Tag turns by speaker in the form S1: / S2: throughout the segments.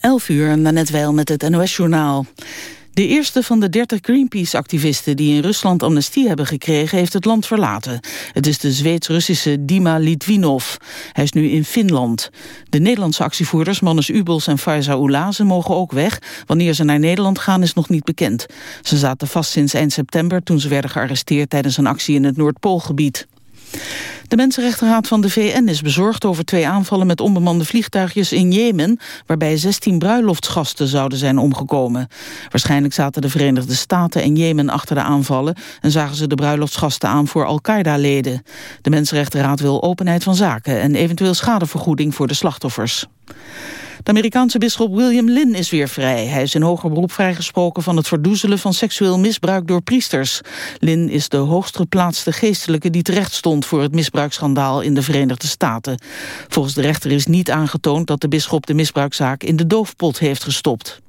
S1: 11 uur, net wel met het NOS-journaal. De eerste van de 30 Greenpeace-activisten die in Rusland amnestie hebben gekregen heeft het land verlaten. Het is de Zweeds-Russische Dima Litvinov. Hij is nu in Finland. De Nederlandse actievoerders Mannes Ubels en Faiza Oulazen mogen ook weg. Wanneer ze naar Nederland gaan is nog niet bekend. Ze zaten vast sinds eind september toen ze werden gearresteerd tijdens een actie in het Noordpoolgebied. De Mensenrechtenraad van de VN is bezorgd over twee aanvallen met onbemande vliegtuigjes in Jemen, waarbij 16 bruiloftsgasten zouden zijn omgekomen. Waarschijnlijk zaten de Verenigde Staten en Jemen achter de aanvallen en zagen ze de bruiloftsgasten aan voor Al-Qaeda-leden. De Mensenrechtenraad wil openheid van zaken en eventueel schadevergoeding voor de slachtoffers. De Amerikaanse bisschop William Lynn is weer vrij. Hij is in hoger beroep vrijgesproken van het verdoezelen van seksueel misbruik door priesters. Lynn is de hoogst geplaatste geestelijke die terecht stond voor het misbruiksschandaal in de Verenigde Staten. Volgens de rechter is niet aangetoond dat de bisschop de misbruikzaak in de doofpot heeft gestopt.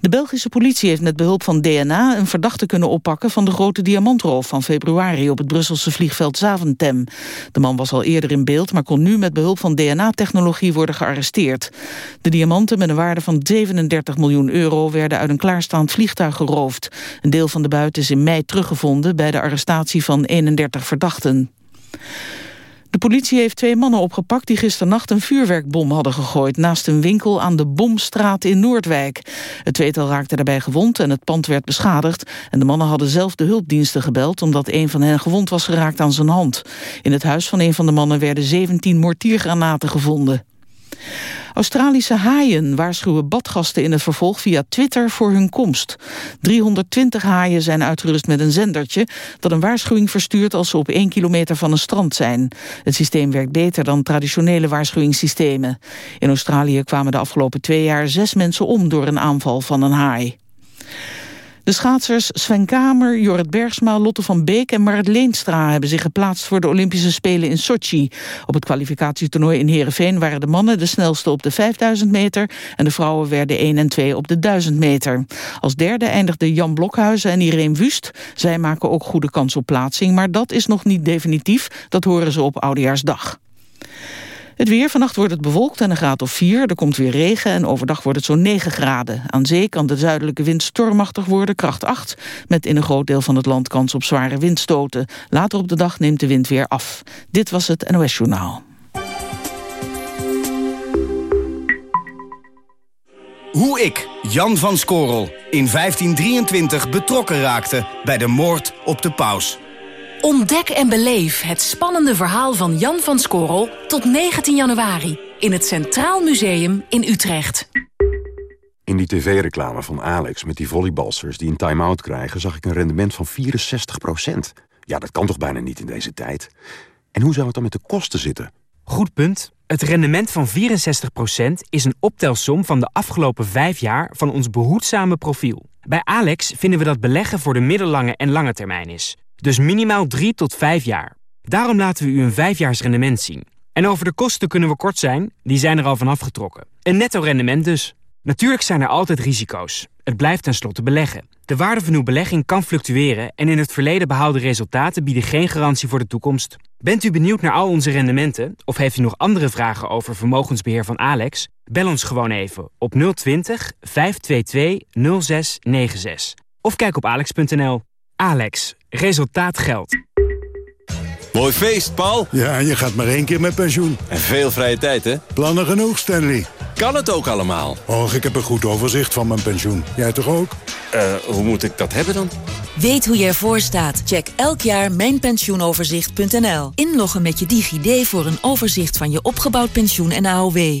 S1: De Belgische politie heeft met behulp van DNA een verdachte kunnen oppakken van de grote diamantroof van februari op het Brusselse vliegveld Zaventem. De man was al eerder in beeld, maar kon nu met behulp van DNA-technologie worden gearresteerd. De diamanten met een waarde van 37 miljoen euro werden uit een klaarstaand vliegtuig geroofd. Een deel van de buit is in mei teruggevonden bij de arrestatie van 31 verdachten. De politie heeft twee mannen opgepakt die gisternacht een vuurwerkbom hadden gegooid naast een winkel aan de Bomstraat in Noordwijk. Het tweetal raakte daarbij gewond en het pand werd beschadigd en de mannen hadden zelf de hulpdiensten gebeld omdat een van hen gewond was geraakt aan zijn hand. In het huis van een van de mannen werden 17 mortiergranaten gevonden. Australische haaien waarschuwen badgasten in het vervolg via Twitter voor hun komst. 320 haaien zijn uitgerust met een zendertje dat een waarschuwing verstuurt als ze op 1 kilometer van een strand zijn. Het systeem werkt beter dan traditionele waarschuwingssystemen. In Australië kwamen de afgelopen twee jaar zes mensen om door een aanval van een haai. De schaatsers Sven Kamer, Jorrit Bergsma, Lotte van Beek en Marit Leenstra hebben zich geplaatst voor de Olympische Spelen in Sochi. Op het kwalificatietoernooi in Heerenveen waren de mannen de snelste op de 5000 meter en de vrouwen werden 1 en 2 op de 1000 meter. Als derde eindigden Jan Blokhuizen en Irene Wust. Zij maken ook goede kans op plaatsing, maar dat is nog niet definitief. Dat horen ze op Oudejaarsdag. Het weer, vannacht wordt het bewolkt en een graad of 4. Er komt weer regen en overdag wordt het zo'n 9 graden. Aan zee kan de zuidelijke wind stormachtig worden, kracht 8... met in een groot deel van het land kans op zware windstoten. Later op de dag neemt de wind weer af. Dit was het NOS Journaal.
S2: Hoe ik, Jan van Skorrel, in 1523 betrokken raakte... bij de moord op de paus...
S3: Ontdek en beleef het spannende verhaal van Jan van Skorrel tot 19 januari in het Centraal Museum in Utrecht.
S4: In die tv-reclame van Alex met die volleybalsters die een time-out krijgen... zag ik een rendement van 64% Ja, dat kan toch bijna niet in deze tijd? En hoe zou het dan met de kosten zitten?
S5: Goed punt. Het rendement van 64% is een optelsom van de afgelopen vijf jaar van ons behoedzame profiel. Bij Alex vinden we dat beleggen voor de middellange en lange termijn is. Dus minimaal 3 tot 5 jaar. Daarom laten we u een 5 rendement zien. En over de kosten kunnen we kort zijn, die zijn er al van afgetrokken. Een netto rendement dus. Natuurlijk zijn er altijd risico's. Het blijft tenslotte beleggen. De waarde van uw belegging kan fluctueren en in het verleden behaalde resultaten bieden geen garantie voor de toekomst. Bent u benieuwd naar al onze rendementen of heeft u nog andere vragen over vermogensbeheer van Alex? Bel ons gewoon even op 020 522 0696 of kijk op alex.nl. Alex, resultaat geldt.
S6: Mooi feest, Paul.
S7: Ja, je gaat maar één keer met pensioen.
S6: En veel vrije tijd, hè?
S7: Plannen genoeg, Stanley.
S6: Kan het ook allemaal?
S7: Och, ik heb een goed overzicht van mijn pensioen. Jij toch ook?
S6: Eh, hoe moet ik dat hebben dan?
S3: Weet hoe je ervoor staat? Check elk jaar mijnpensioenoverzicht.nl. Inloggen met je DigiD voor een overzicht van je opgebouwd pensioen en AOW.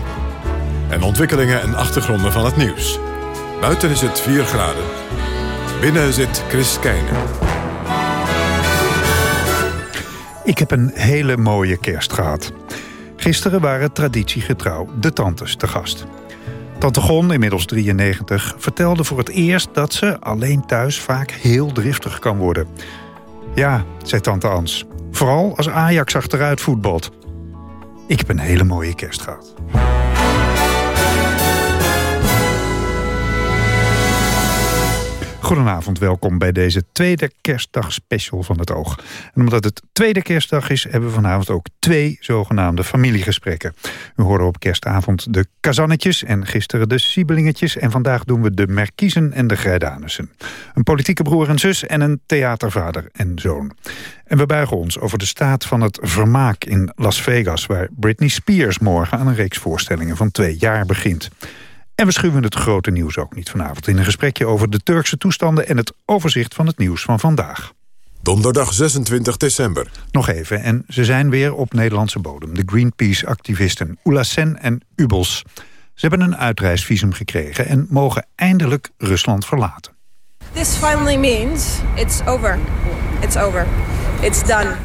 S8: en ontwikkelingen en achtergronden van het nieuws. Buiten is het 4 graden. Binnen zit Chris Keijnen.
S9: Ik heb een hele mooie kerst gehad. Gisteren waren traditiegetrouw de tantes te gast. Tante Gon, inmiddels 93, vertelde voor het eerst dat ze alleen thuis vaak heel driftig kan worden. Ja, zei tante Ans. Vooral als Ajax achteruit voetbalt. Ik heb een hele mooie kerst gehad. Goedenavond, welkom bij deze tweede kerstdag special van het Oog. En omdat het tweede kerstdag is, hebben we vanavond ook twee zogenaamde familiegesprekken. We horen op kerstavond de kazannetjes en gisteren de siebelingetjes... en vandaag doen we de Merkiezen en de Grijdanussen. Een politieke broer en zus en een theatervader en zoon. En we buigen ons over de staat van het vermaak in Las Vegas... waar Britney Spears morgen aan een reeks voorstellingen van twee jaar begint. En we schuwen het grote nieuws ook niet vanavond... in een gesprekje over de Turkse toestanden... en het overzicht van het nieuws van vandaag.
S8: Donderdag 26 december.
S9: Nog even, en ze zijn weer op Nederlandse bodem. De Greenpeace-activisten Oela Sen en Ubels. Ze hebben een uitreisvisum gekregen... en mogen eindelijk Rusland verlaten.
S10: This finally means it's over. It's over. It's done.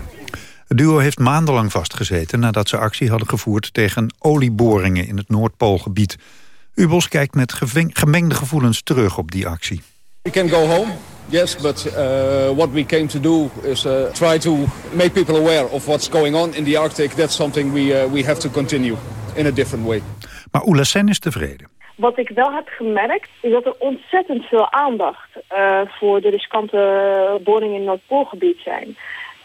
S9: Het duo heeft maandenlang vastgezeten... nadat ze actie hadden gevoerd tegen olieboringen in het Noordpoolgebied... Ubos kijkt met gemengde gevoelens terug op die actie.
S11: We can go home. Yes, but uh, what we came to do is uh, try to make people aware of what's going on in the Arctic. That's something we, uh, we have to continue in a different way.
S9: Maar Oela Sen is tevreden.
S12: Wat ik wel heb gemerkt is dat er ontzettend veel aandacht uh, voor de riskante boringen in het Noordpoolgebied zijn.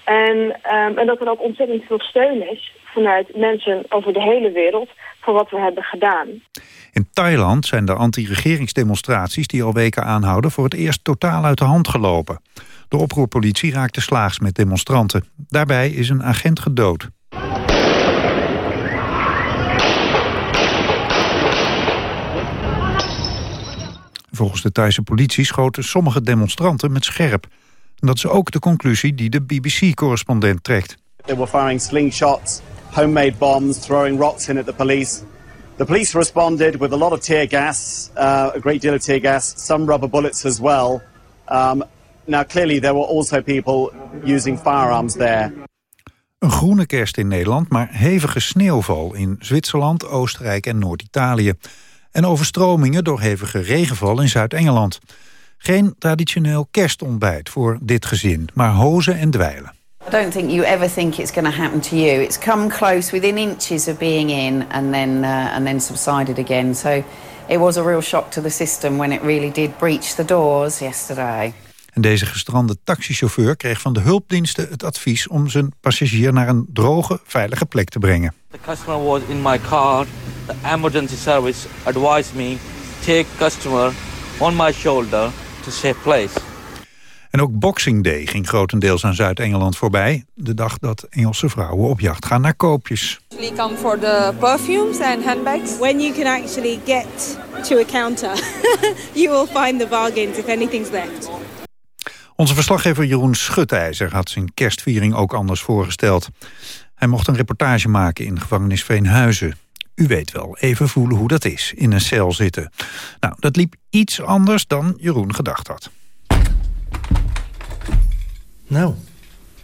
S12: En, um, en dat er ook ontzettend veel steun is vanuit mensen over de hele wereld voor wat we hebben gedaan.
S9: In Thailand zijn de anti-regeringsdemonstraties die al weken aanhouden... voor het eerst totaal uit de hand gelopen. De oproerpolitie raakte slaags met demonstranten. Daarbij is een agent gedood. Volgens de Thaise politie schoten sommige demonstranten met scherp. En dat is ook de conclusie die de BBC-correspondent trekt.
S13: They were firing slingshots, homemade bombs, throwing rocks in at the police. The police responded with a lot of tear gas, uh, a great deal of tear gas, some rubber bullets as well. Um, now, clearly, there were also people using firearms there.
S9: Een groene kerst in Nederland, maar hevige sneeuwval in Zwitserland, Oostenrijk en Noord-Italië. En overstromingen door hevige regenval in Zuid-Engeland. Geen traditioneel kerstontbijt voor dit gezin, maar hozen en dweilen.
S14: I don't think you ever think it's going to happen to you. It's come close within inches of being in and then uh, and then subsided again. So it was a real shock to the system when it really did breach the doors yesterday.
S9: En deze gestrande taxichauffeur kreeg van de hulpdiensten het advies om zijn passagier naar een droge, veilige plek te brengen.
S15: The customer was in my car. The emergency service advised me take customer on my shoulder to safe place.
S9: En ook Boxing Day ging grotendeels aan Zuid-Engeland voorbij. De dag dat Engelse vrouwen op jacht gaan naar koopjes.
S10: We come for the perfumes and handbags.
S16: When you can actually get to a counter, you will find the bargains if anything's left.
S9: Onze verslaggever Jeroen Schutijzer had zijn kerstviering ook anders voorgesteld. Hij mocht een reportage maken in gevangenis Veenhuizen. U weet wel, even voelen hoe dat is, in een cel zitten. Nou, dat liep iets anders dan Jeroen gedacht had.
S17: Nou,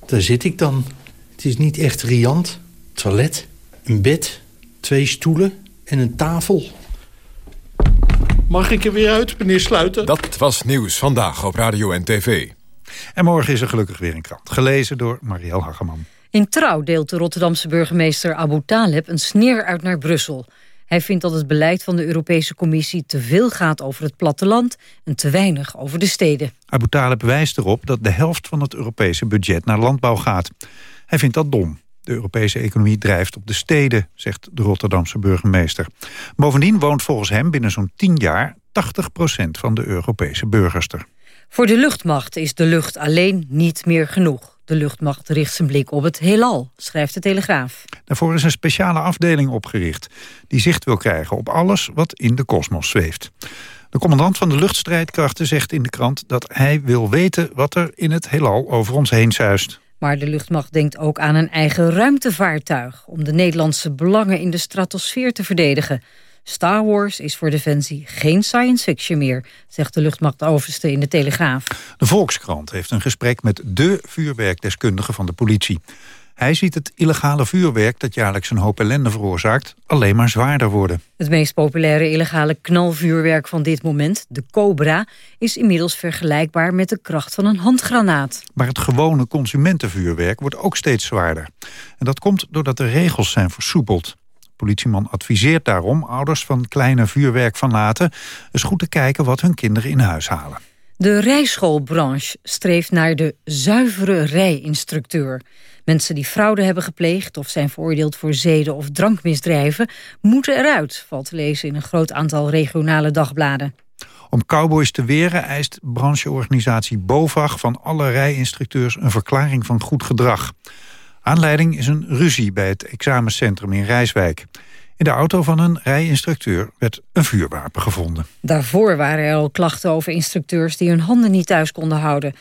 S17: daar zit ik dan. Het is niet echt riant. Toilet, een bed, twee stoelen en een tafel. Mag ik er weer uit, meneer Sluiter?
S8: Dat was Nieuws Vandaag op Radio en TV.
S9: En morgen is er gelukkig weer een krant. Gelezen door Marielle Hageman.
S18: In Trouw deelt de Rotterdamse burgemeester Abu Taleb een sneer uit naar Brussel. Hij vindt dat het beleid van de Europese Commissie te veel gaat over het platteland en te weinig over de steden.
S9: Abu Talib wijst erop dat de helft van het Europese budget naar landbouw gaat. Hij vindt dat dom. De Europese economie drijft op de steden, zegt de Rotterdamse burgemeester. Bovendien woont volgens hem binnen zo'n 10 jaar 80% van de Europese burgers er.
S18: Voor de luchtmacht is de lucht alleen niet meer genoeg. De luchtmacht richt zijn blik op het heelal, schrijft de Telegraaf.
S9: Daarvoor is een speciale afdeling opgericht... die zicht wil krijgen op alles wat in de kosmos zweeft. De commandant van de luchtstrijdkrachten zegt in de krant... dat hij wil weten wat er in het heelal over ons heen zuist.
S18: Maar de luchtmacht denkt ook aan een eigen ruimtevaartuig... om de Nederlandse belangen in de stratosfeer te verdedigen. Star Wars is voor Defensie geen science fiction meer... zegt de luchtmachtoverste in de Telegraaf.
S9: De Volkskrant heeft een gesprek met de vuurwerkdeskundige van de politie. Hij ziet het illegale vuurwerk dat jaarlijks een hoop ellende veroorzaakt... alleen maar zwaarder worden.
S18: Het meest populaire illegale knalvuurwerk van dit moment, de Cobra... is inmiddels vergelijkbaar met de kracht van een handgranaat.
S9: Maar het gewone consumentenvuurwerk wordt ook steeds zwaarder. En dat komt doordat de regels zijn versoepeld. Politieman adviseert daarom ouders van kleine vuurwerkfanaten... eens goed te kijken wat hun kinderen in huis halen.
S18: De rijschoolbranche streeft naar de zuivere rijinstructeur. Mensen die fraude hebben gepleegd of zijn veroordeeld voor zeden- of drankmisdrijven... moeten eruit, valt te lezen in een groot aantal regionale dagbladen.
S9: Om cowboys te weren eist brancheorganisatie BOVAG van alle rijinstructeurs een verklaring van goed gedrag. Aanleiding is een ruzie bij het examencentrum in Rijswijk. In de auto van een rijinstructeur werd een vuurwapen gevonden.
S18: Daarvoor waren er al klachten over instructeurs die hun handen niet thuis konden houden.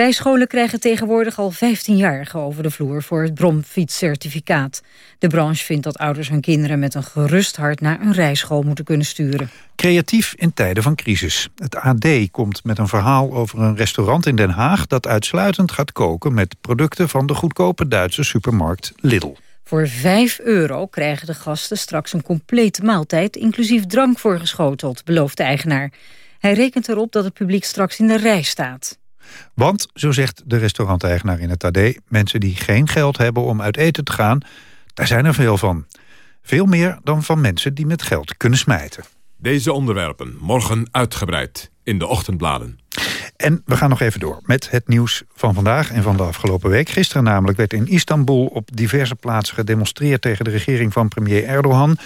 S18: Rijscholen krijgen tegenwoordig al 15-jarigen over de vloer voor het bromfietscertificaat. De branche vindt dat ouders hun kinderen met een gerust hart naar een rijschool moeten kunnen sturen.
S9: Creatief in tijden van crisis. Het AD komt met een verhaal over een restaurant in Den Haag... dat uitsluitend gaat koken met producten van de goedkope Duitse supermarkt Lidl.
S18: Voor 5 euro krijgen de gasten straks een complete maaltijd... inclusief drank voorgeschoteld, belooft de eigenaar. Hij rekent erop dat het publiek straks in de rij staat.
S9: Want, zo zegt de restauranteigenaar in het AD... mensen die geen geld hebben om uit eten te gaan, daar zijn er veel van. Veel meer dan van mensen die met geld kunnen smijten.
S8: Deze onderwerpen morgen uitgebreid in de ochtendbladen.
S9: En we gaan nog even door met het nieuws van vandaag en van de afgelopen week. Gisteren namelijk werd in Istanbul op diverse plaatsen gedemonstreerd... tegen de regering van premier Erdogan.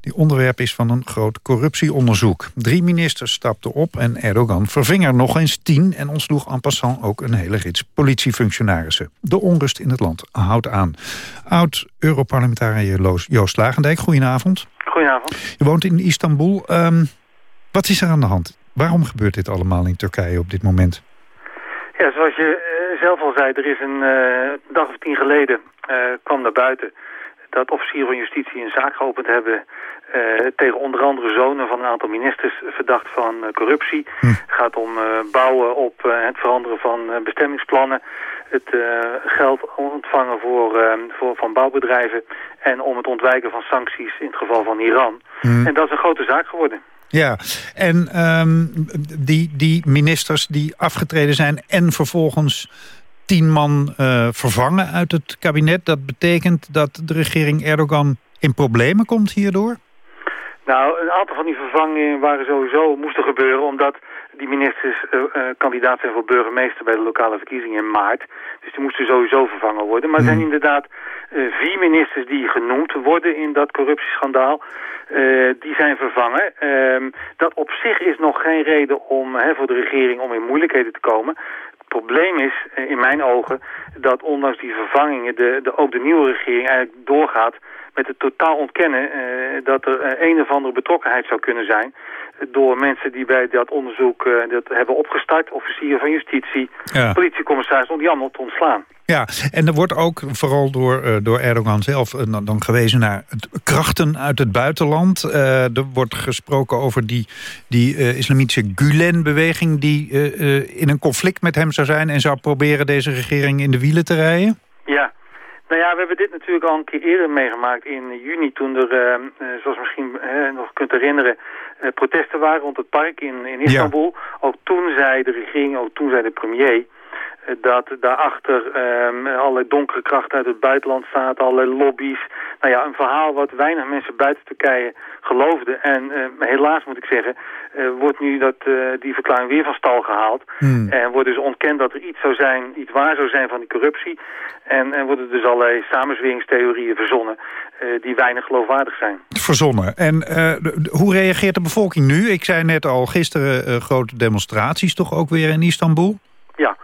S9: Die onderwerp is van een groot corruptieonderzoek. Drie ministers stapten op en Erdogan verving er nog eens tien... en ontsloeg en passant ook een hele rits politiefunctionarissen. De onrust in het land houdt aan. Oud-Europarlementariër Joost Lagendijk, goedenavond.
S19: Goedenavond.
S9: Je woont in Istanbul. Um, wat is er aan de hand? Waarom gebeurt dit allemaal in Turkije op dit moment?
S19: Ja, zoals je uh, zelf al zei, er is een uh, dag of tien geleden uh, kwam naar buiten dat officieren van justitie een zaak geopend hebben tegen onder andere zonen van een aantal ministers verdacht van corruptie.
S9: Hm.
S19: Het gaat om bouwen op het veranderen van bestemmingsplannen, het geld ontvangen voor, voor, van bouwbedrijven en om het ontwijken van sancties in het geval van Iran.
S9: Hm.
S19: En dat is een grote zaak geworden.
S9: Ja, en um, die, die ministers die afgetreden zijn en vervolgens tien man vervangen uit het kabinet... dat betekent dat de regering Erdogan in problemen komt hierdoor?
S19: Nou, een aantal van die vervangingen waren sowieso moesten gebeuren... omdat die ministers uh, uh, kandidaat zijn voor burgemeester bij de lokale verkiezingen in maart. Dus die moesten sowieso vervangen worden. Maar er zijn inderdaad uh, vier ministers die genoemd worden in dat corruptieschandaal. die zijn vervangen. Ehm, dat op zich is nog geen reden om, hè, voor de regering om in moeilijkheden te komen. Probleem is, in mijn ogen, dat ondanks die vervangingen de, de, ook de nieuwe regering eigenlijk doorgaat met het totaal ontkennen dat er een of andere betrokkenheid zou kunnen zijn door mensen die bij dat onderzoek uh, dat hebben opgestart, officieren van justitie,
S9: ja.
S19: politiecommissaris, om die allemaal te ontslaan.
S9: Ja, en er wordt ook vooral door, uh, door Erdogan zelf uh, dan gewezen naar het, krachten uit het buitenland. er wordt gesproken over die, die islamitische Gulen-beweging die in een conflict met hem zou zijn en zou proberen deze regering in de wielen te rijden.
S19: Ja, nou ja, we hebben dit natuurlijk al een keer eerder meegemaakt in juni... toen er, zoals misschien nog kunt herinneren, protesten waren rond het park in, in Istanbul. Ja. Ook toen zei de regering, ook toen zei de premier dat daarachter um, allerlei donkere krachten uit het buitenland zaten, allerlei lobby's. Nou ja, een verhaal wat weinig mensen buiten Turkije geloofden. En uh, helaas moet ik zeggen, uh, wordt nu dat, uh, die verklaring weer van stal gehaald.
S9: Hmm.
S19: En wordt dus ontkend dat er iets zou zijn, iets waar zou zijn van die corruptie. En, en worden dus allerlei samenzweringstheorieën verzonnen die weinig geloofwaardig zijn.
S9: Verzonnen. En hoe reageert de bevolking nu? Ik zei net al, gisteren grote demonstraties toch ook weer in Istanbul?
S19: Ja.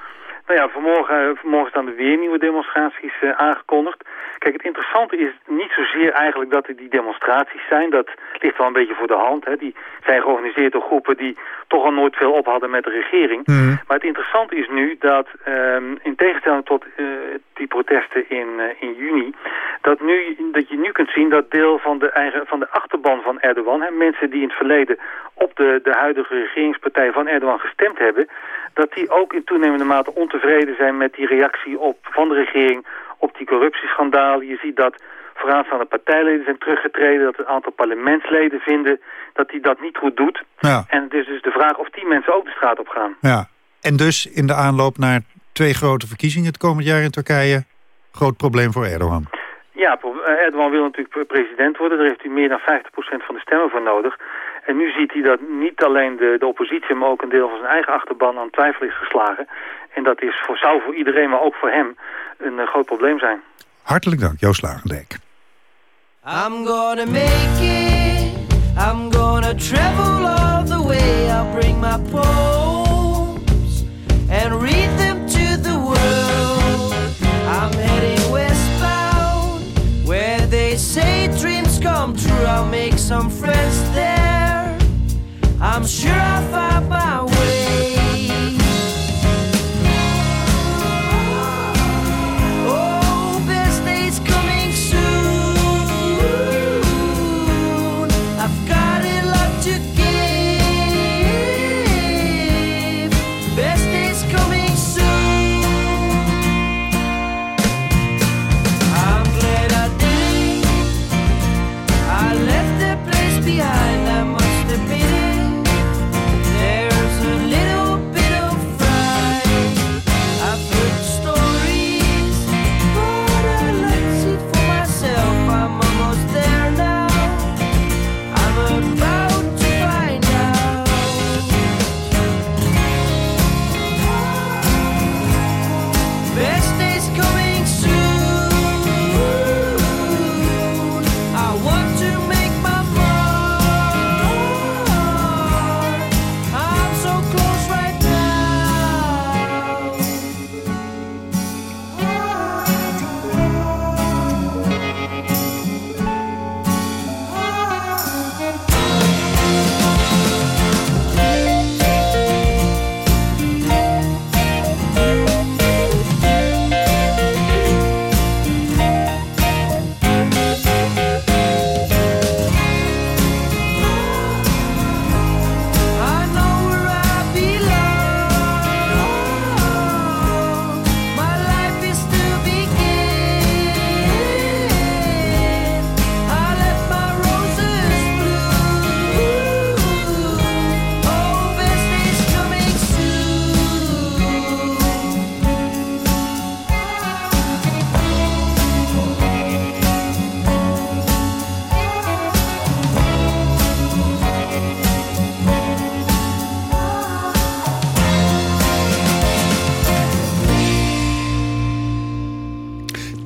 S19: Nou ja, vanmorgen, vanmorgen staan er weer nieuwe demonstraties uh, aangekondigd. Kijk, het interessante is niet zozeer eigenlijk dat er die demonstraties zijn. Dat ligt wel een beetje voor de hand. Hè. Die zijn georganiseerd door groepen die toch al nooit veel op hadden met de regering.
S9: Mm.
S19: Maar het interessante is nu dat, um, in tegenstelling tot uh, die protesten in, uh, in juni... Dat, nu, dat je nu kunt zien dat deel van de, eigen, van de achterban van Erdogan... Hè, mensen die in het verleden op de, de huidige regeringspartij van Erdogan gestemd hebben... dat die ook in toenemende mate ontevreden ontevreden zijn met die reactie op, van de regering op die corruptieschandalen. Je ziet dat vooraanstaande partijleden zijn teruggetreden, dat een aantal parlementsleden vinden dat hij dat niet goed doet.
S9: Ja.
S19: En het is dus de vraag of die mensen ook de straat op gaan.
S9: Ja. En dus in de aanloop naar twee grote verkiezingen het komend jaar in Turkije... groot probleem voor Erdogan.
S19: Ja, eh, Erdogan wil natuurlijk president worden. Daar heeft hij meer dan 50% van de stemmen voor nodig. En nu ziet hij dat niet alleen de, de oppositie... maar ook een deel van zijn eigen achterban aan twijfel is geslagen. En dat is voor, zou voor iedereen, maar ook voor hem... een uh, groot probleem zijn.
S9: Hartelijk dank, Joost Lagendijk.
S20: I'm gonna make it. I'm gonna travel all the way. I'll bring my poems and read them to the world. I'm heading westbound, where they say dreams come true. I'll make some friends there. I'm sure I'll find my way.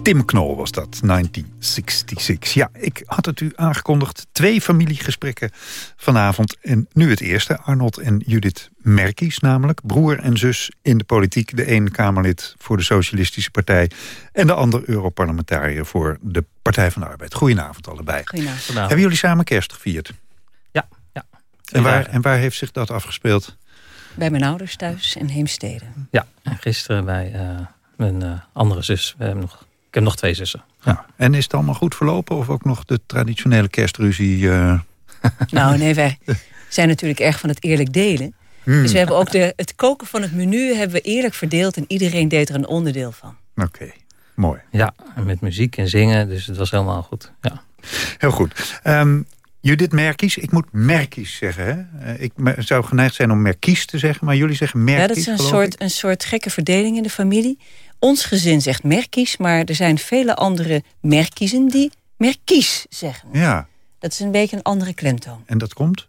S9: Tim Knol was dat, 1966. Ja, ik had het u aangekondigd. Twee familiegesprekken vanavond. En nu het eerste. Arnold en Judith Merkies namelijk. Broer en zus in de politiek. De een Kamerlid voor de Socialistische Partij. En de ander Europarlementariër voor de Partij van de Arbeid. Goedenavond allebei.
S21: Goedenavond.
S9: Hebben jullie samen kerst gevierd?
S21: Ja. ja.
S9: En waar, en waar heeft zich dat afgespeeld?
S21: Bij mijn ouders thuis in Heemstede.
S22: Ja, en gisteren bij uh, mijn uh, andere zus. We hebben nog, ik heb nog twee zussen.
S9: Ja. En is het allemaal goed verlopen? Of ook nog de traditionele kerstruzie? Uh...
S21: Nou nee, wij zijn natuurlijk erg van het eerlijk delen. Hmm. Dus we hebben ook de, het koken van het menu hebben we eerlijk verdeeld. En iedereen deed er een onderdeel van.
S9: Oké, okay. mooi.
S22: Ja, en met muziek en zingen. Dus het was helemaal goed. Ja.
S9: Heel goed. Um, Judith Merkies, ik moet Merkies zeggen. Hè? Ik zou geneigd zijn om Merkies te zeggen, maar jullie zeggen Merkies.
S21: Ja, dat is een soort, een soort gekke verdeling in de familie. Ons gezin zegt Merkies, maar er zijn vele andere Merkiezen die Merkies zeggen.
S9: Ja.
S21: Dat is een beetje een andere klemtoon.
S9: En dat komt?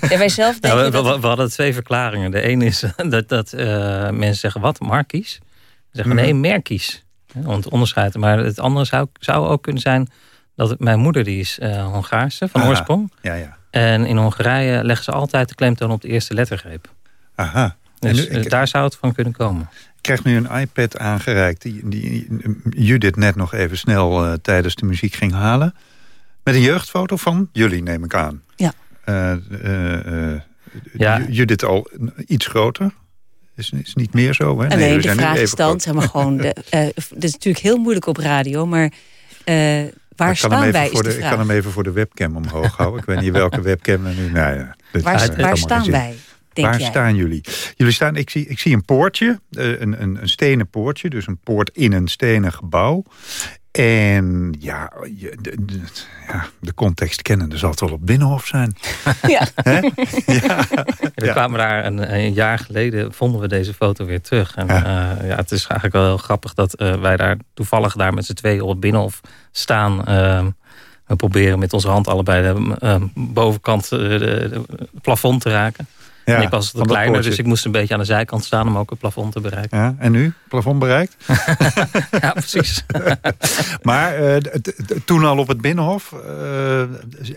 S21: ja, wij zelf denken
S22: nou, we,
S21: dat...
S22: we, hadden twee verklaringen. De ene is dat, dat uh, mensen zeggen, wat, Markies? Ze zeggen, mm. nee, Merkies. Om het onderscheid. Maar het andere zou, zou ook kunnen zijn dat het, mijn moeder die is uh, Hongaarse van
S9: Aha.
S22: oorsprong.
S9: Ja, ja.
S22: En in Hongarije leggen ze altijd de klemtoon op de eerste lettergreep.
S9: Aha.
S22: Dus
S9: nu, ik,
S22: daar zou het van kunnen komen.
S9: Ik krijg nu een iPad aangereikt die, die Judith net nog even snel uh, tijdens de muziek ging halen. Met een jeugdfoto van jullie, neem ik aan.
S21: Ja.
S9: Uh, ja. Judith al iets groter. Is, is niet meer zo, hè?
S21: Nee, nee de vraag is dan, zeg maar gewoon... De, het is natuurlijk heel moeilijk op radio, maar... Waar staan wij,
S9: de,
S21: Ik
S9: kan hem even voor de webcam omhoog houden. ik weet niet welke webcam er nu... Nou ja,
S21: waar waar staan wij? Denk
S9: Waar
S21: jij?
S9: staan jullie? Jullie staan, ik zie, ik zie een poortje, eh, een, een, een stenen poortje. Dus een poort in een stenen gebouw. En ja, je- de, de, ja, de context kennen, zal het wel op Binnenhof zijn.
S21: Ja.
S22: We kwamen daar een, een jaar geleden, vonden we deze foto weer terug. En ja, ja het is eigenlijk wel heel grappig dat eh, wij daar toevallig daar met z'n tweeën op het Binnenhof staan. Ehm, we proberen met onze hand allebei de eh, bovenkant eh, de, de plafond te raken.
S9: Ja,
S22: en ik was
S9: van
S22: wat kleiner, dus ik moest een beetje aan de zijkant staan om ook het plafond te bereiken.
S9: Ja, en nu? Plafond bereikt?
S22: ja, precies.
S9: maar eh, toen al op het Binnenhof, eh,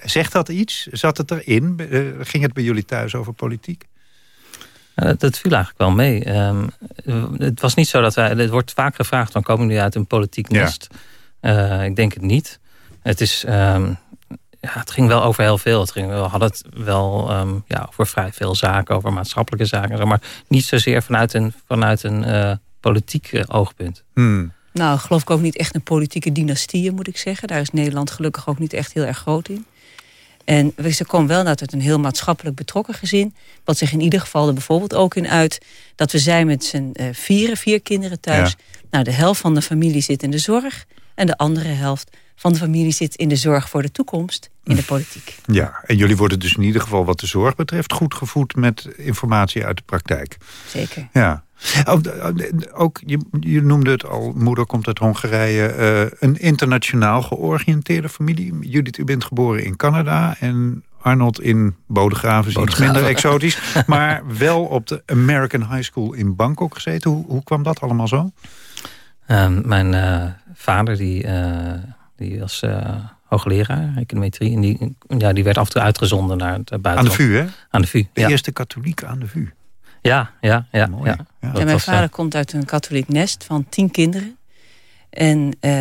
S9: zegt dat iets? Zat het erin? Eh, ging het bij jullie thuis over politiek?
S22: Dat, viel eigenlijk wel mee. Ehm, het was niet zo dat wij... Het wordt vaak gevraagd, dan komen jullie uit een politiek nest. Ik denk het niet. Het, is, ehm, ja, het ging wel over heel veel. Het ging, we hadden het wel ehm, ja, over vrij veel zaken, over maatschappelijke zaken. zeg Maar niet zozeer vanuit een, vanuit een eh, politiek eh, oogpunt.
S9: Hmm.
S21: Nou, geloof ik ook niet echt een politieke dynastie, moet ik zeggen. Daar is Nederland gelukkig ook niet echt heel erg groot in. En we ze komen wel uit een heel maatschappelijk betrokken gezin. Wat zich in ieder geval er bijvoorbeeld ook in uit... dat we zijn met z'n eh, vieren, vier kinderen thuis. Nou, de helft van de familie zit in de zorg... en de andere helft van de familie zit in de zorg voor de toekomst... in de politiek.
S9: Ja, en jullie worden dus in ieder geval wat de zorg betreft... goed gevoed met informatie uit de praktijk.
S21: Zeker.
S9: Ja. Ook, je, je noemde het al, moeder komt uit Hongarije. eh, een internationaal georiënteerde familie. Judith, u bent geboren in Canada en Arnold in Bodegraven. is iets minder exotisch. maar wel op de American High School in Bangkok gezeten. Hoe, hoe kwam dat allemaal zo?
S22: Ehm, mijn eh, vader die, eh, die was eh, hoogleraar econometrie. En die, ja, die werd af en toe uitgezonden naar het buitenland.
S9: Aan de VU, hè?
S22: Aan de VU,
S9: De
S22: ja.
S9: eerste katholiek aan de VU.
S22: Ja, ja, ja. ja.
S9: Ja.
S22: Dat
S21: Ja, mijn
S22: was, eh,
S21: vader komt uit een katholiek nest van tien kinderen. En eh,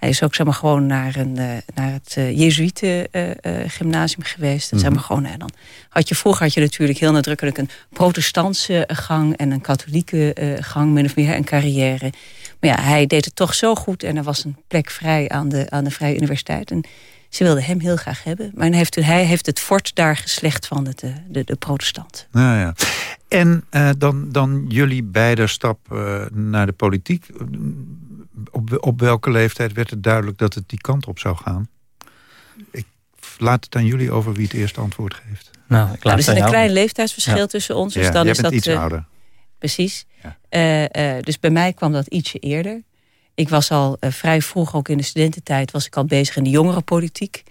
S21: hij is ook zeg maar, gewoon naar, een, eh, naar het uh, Jezuïte eh, eh, gymnasium geweest. En, zeg maar, gewoon, eh, dan had je, vroeger had je natuurlijk heel nadrukkelijk een protestantse gang... en een katholieke eh, gang, min of meer, een carrière. Maar ja, hij deed het toch zo goed en er was een plek vrij aan de, aan de Vrije Universiteit. En ze wilden hem heel graag hebben. Maar hij heeft, hij heeft het fort daar geslecht van de, de, de, de protestanten.
S9: Nou ja. En eh, dan, dan jullie beide stap eh, naar de politiek. Op, op welke leeftijd werd het duidelijk dat het die kant op zou gaan? Ik laat het aan jullie over wie het eerste antwoord geeft.
S22: Nou, ik
S21: Nou, er zit een klein leeftijdsverschil
S9: Ja.
S21: tussen ons. Dus
S9: Ja,
S21: dan
S9: jij
S21: is
S9: bent
S21: dat,
S9: iets
S21: eh,
S9: ouder.
S21: Precies. Eh, eh, dus bij mij kwam dat ietsje eerder. Ik was al eh, vrij vroeg, ook in de studententijd... was ik al bezig in de jongerenpolitiek.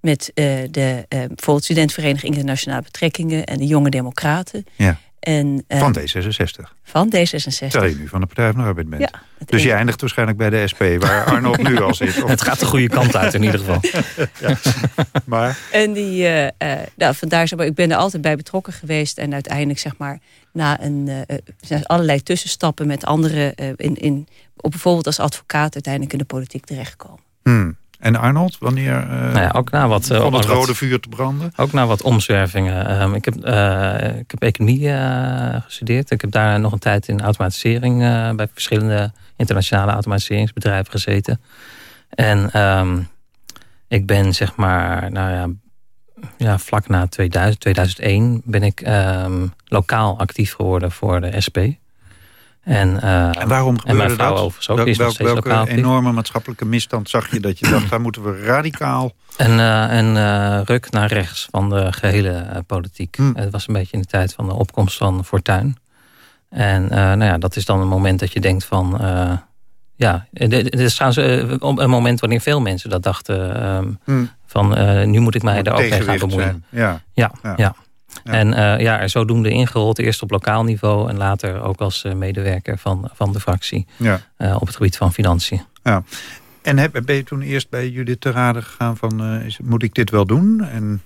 S21: Met de bijvoorbeeld Studentenvereniging Internationale Betrekkingen... en de Jonge Democraten.
S9: Ja.
S21: En, eh,
S9: Van D66.
S21: Van D66.
S9: Terwijl je nu van de Partij van de Arbeid bent.
S21: Ja,
S9: dus je eindigt waarschijnlijk bij de SP, waar Arnold nu al zit. Of-
S22: Het gaat de goede kant uit in ieder geval.
S9: Ja. Maar
S21: En die, eh, eh, nou, vandaar, zeg maar, ik ben er altijd bij betrokken geweest. En uiteindelijk, zeg maar, na een, allerlei tussenstappen met anderen... eh, in, in, op bijvoorbeeld als advocaat uiteindelijk in de politiek terechtkomen.
S9: Hmm. En Arnold, wanneer uh,
S22: Nou ja, ook na wat, uh,
S9: van het
S22: wat,
S9: rode vuur te branden?
S22: Ook na wat omzwervingen. Um, ik, heb, uh, ik heb economie gestudeerd. Ik heb daar nog een tijd in automatisering... bij verschillende internationale automatiseringsbedrijven gezeten. En um, ik ben zeg maar... Nou ja, ja, vlak na 2000, 2001 ben ik um, lokaal actief geworden voor de SP. En, uh,
S9: en waarom gebeurde
S22: en mijn vrouw
S9: dat?
S22: overigens ook. Steeds
S9: welke enorme maatschappelijke misstand zag je dat je dacht... daar moeten we radicaal...
S22: Een, uh, een uh, ruk naar rechts van de gehele politiek.
S9: Hm.
S22: Het was een beetje in de tijd van de opkomst van Fortuyn. En nou ja, dat is dan een moment dat je denkt van... ja, het is trouwens een moment wanneer veel mensen dat dachten... Um,
S9: hm.
S22: van nu moet ik mij daar ook mee gaan bemoeien.
S9: Ja,
S22: ja. ja. Ja. En uh, ja, zodoende ingerold, eerst op lokaal niveau... en later ook als uh, medewerker van, van de fractie
S9: ja.
S22: uh, op het gebied van financiën.
S9: Ja. En heb, ben je toen eerst bij Judith te raden gegaan van... Is, moet ik dit wel doen? En...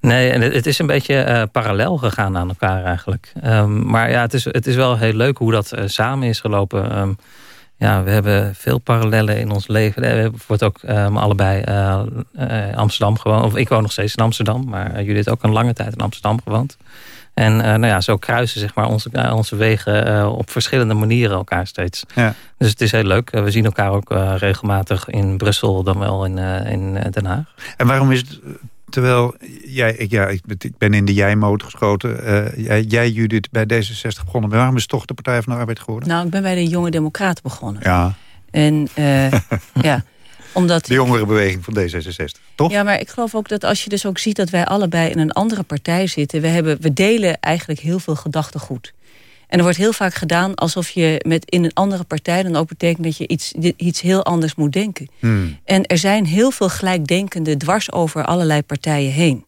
S22: Nee, en het is een beetje parallel gegaan aan elkaar eigenlijk. Um, maar ja, het is, het is wel heel leuk hoe dat samen is gelopen... Um, ja, we hebben veel parallellen in ons leven. We hebben bijvoorbeeld ook um, allebei uh, uh, Amsterdam gewoond. Of ik woon nog steeds in Amsterdam. Maar uh, Judith ook een lange tijd in Amsterdam gewoond. En nou ja, zo kruisen zeg maar, onze, onze wegen op verschillende manieren elkaar steeds.
S9: Ja.
S22: Dus het is heel leuk. we zien elkaar ook regelmatig in Brussel dan wel in, in Den Haag.
S9: En waarom is het Terwijl jij, ik, ja, ik, ben in de jij-mode geschoten. Eh, jij, Judith, bij D66 begonnen. Waarom is toch de Partij van de Arbeid geworden?
S21: Nou, ik ben bij de Jonge Democraten begonnen.
S9: Ja.
S21: En eh, ja, omdat...
S9: De jongerenbeweging van D66, toch?
S21: Ja, maar ik geloof ook dat als je dus ook ziet dat wij allebei in een andere partij zitten... we, hebben, we delen eigenlijk heel veel gedachtegoed. En er wordt heel vaak gedaan alsof je met in een andere partij... dan ook betekent dat je iets, iets heel anders moet denken.
S9: Hmm.
S21: En er zijn heel veel gelijkdenkenden dwars over allerlei partijen heen.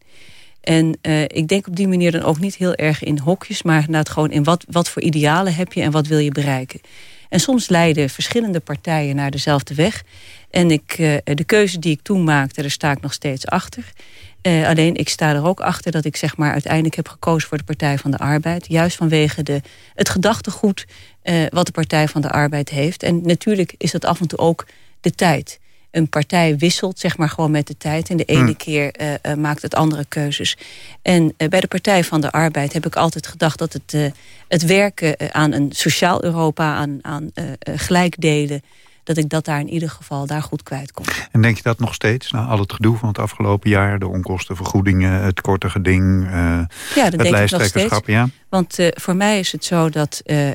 S21: En uh, ik denk op die manier dan ook niet heel erg in hokjes... maar inderdaad gewoon in wat, wat voor idealen heb je en wat wil je bereiken. En soms leiden verschillende partijen naar dezelfde weg. En ik, uh, de keuze die ik toen maakte, daar sta ik nog steeds achter... Uh, alleen ik sta er ook achter dat ik zeg maar uiteindelijk heb gekozen voor de Partij van de Arbeid. Juist vanwege de, het gedachtegoed uh, wat de Partij van de Arbeid heeft. En natuurlijk is dat af en toe ook de tijd. Een partij wisselt zeg maar gewoon met de tijd. En de ene hmm. keer uh, maakt het andere keuzes. En bij de Partij van de Arbeid heb ik altijd gedacht dat het, het werken aan een sociaal Europa, aan, aan gelijk delen dat ik dat daar in ieder geval daar goed kwijt kom.
S9: En denk je dat nog steeds, na al het gedoe van het afgelopen jaar... de onkostenvergoedingen, het korte geding, uh,
S21: ja, dat
S9: het
S21: denk
S9: lijsttrekkerschap? Ja?
S21: Want uh, voor mij is het zo dat uh,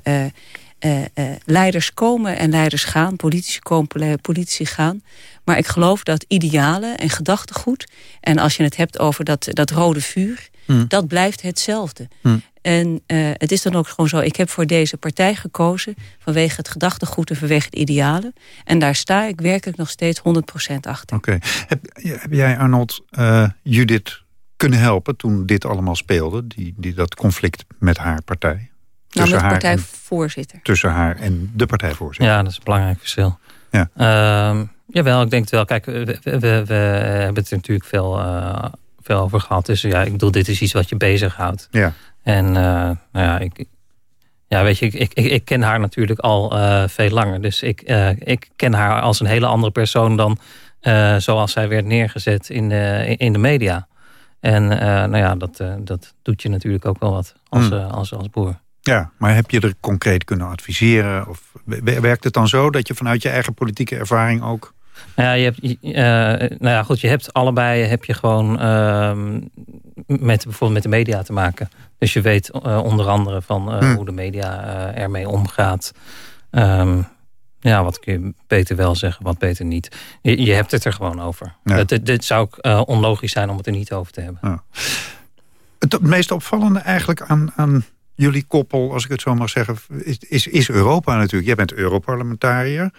S21: leiders komen en leiders gaan... politici komen, politici gaan... maar ik geloof dat idealen en gedachtegoed... en als je het hebt over dat, dat rode vuur... Hmm. dat blijft hetzelfde.
S9: Hmm.
S21: En uh, het is dan ook gewoon zo, ik heb voor deze partij gekozen... vanwege het gedachtegoed en vanwege het idealen. En daar sta ik werkelijk nog steeds 100% achter.
S9: Oké. Okay. Heb, heb, jij, Arnold, uh, Judith kunnen helpen toen dit allemaal speelde? Die, die, dat conflict met haar partij?
S21: Nou, met de partijvoorzitter.
S9: En, tussen haar en de partijvoorzitter.
S22: Ja, dat is een belangrijk verschil.
S9: Ja.
S22: Uh, jawel, ik denk het wel. Kijk, we, we, we hebben het natuurlijk veel, uh, veel over gehad. Dus ja, ik bedoel, dit is iets wat je bezighoudt.
S9: Ja.
S22: En uh, nou ja, ik, ja, weet je, ik, ik, ik ken haar natuurlijk al uh, veel langer. Dus ik, uh, ik ken haar als een hele andere persoon dan zoals zij werd neergezet in de, in de media. En nou ja, dat, dat doet je natuurlijk ook wel wat als,
S9: Hmm.
S22: als, als boer.
S9: Ja, maar heb je er concreet kunnen adviseren? Of werkt het dan zo dat je vanuit je eigen politieke ervaring ook...
S22: Nou ja, je hebt, uh, nou ja, goed, je hebt allebei heb je gewoon uh, met bijvoorbeeld met de media te maken. Dus je weet uh, onder andere van
S9: Hmm.
S22: hoe de media ermee omgaat. Um, ja, wat kun je beter wel zeggen, wat beter niet. Je, je hebt het er gewoon over.
S9: Ja.
S22: Dit, dit zou ook onlogisch zijn om het er niet over te hebben.
S9: Ja. Het meest opvallende eigenlijk aan, aan jullie koppel, als ik het zo mag zeggen, is, is, is Europa natuurlijk. Jij bent Europarlementariër.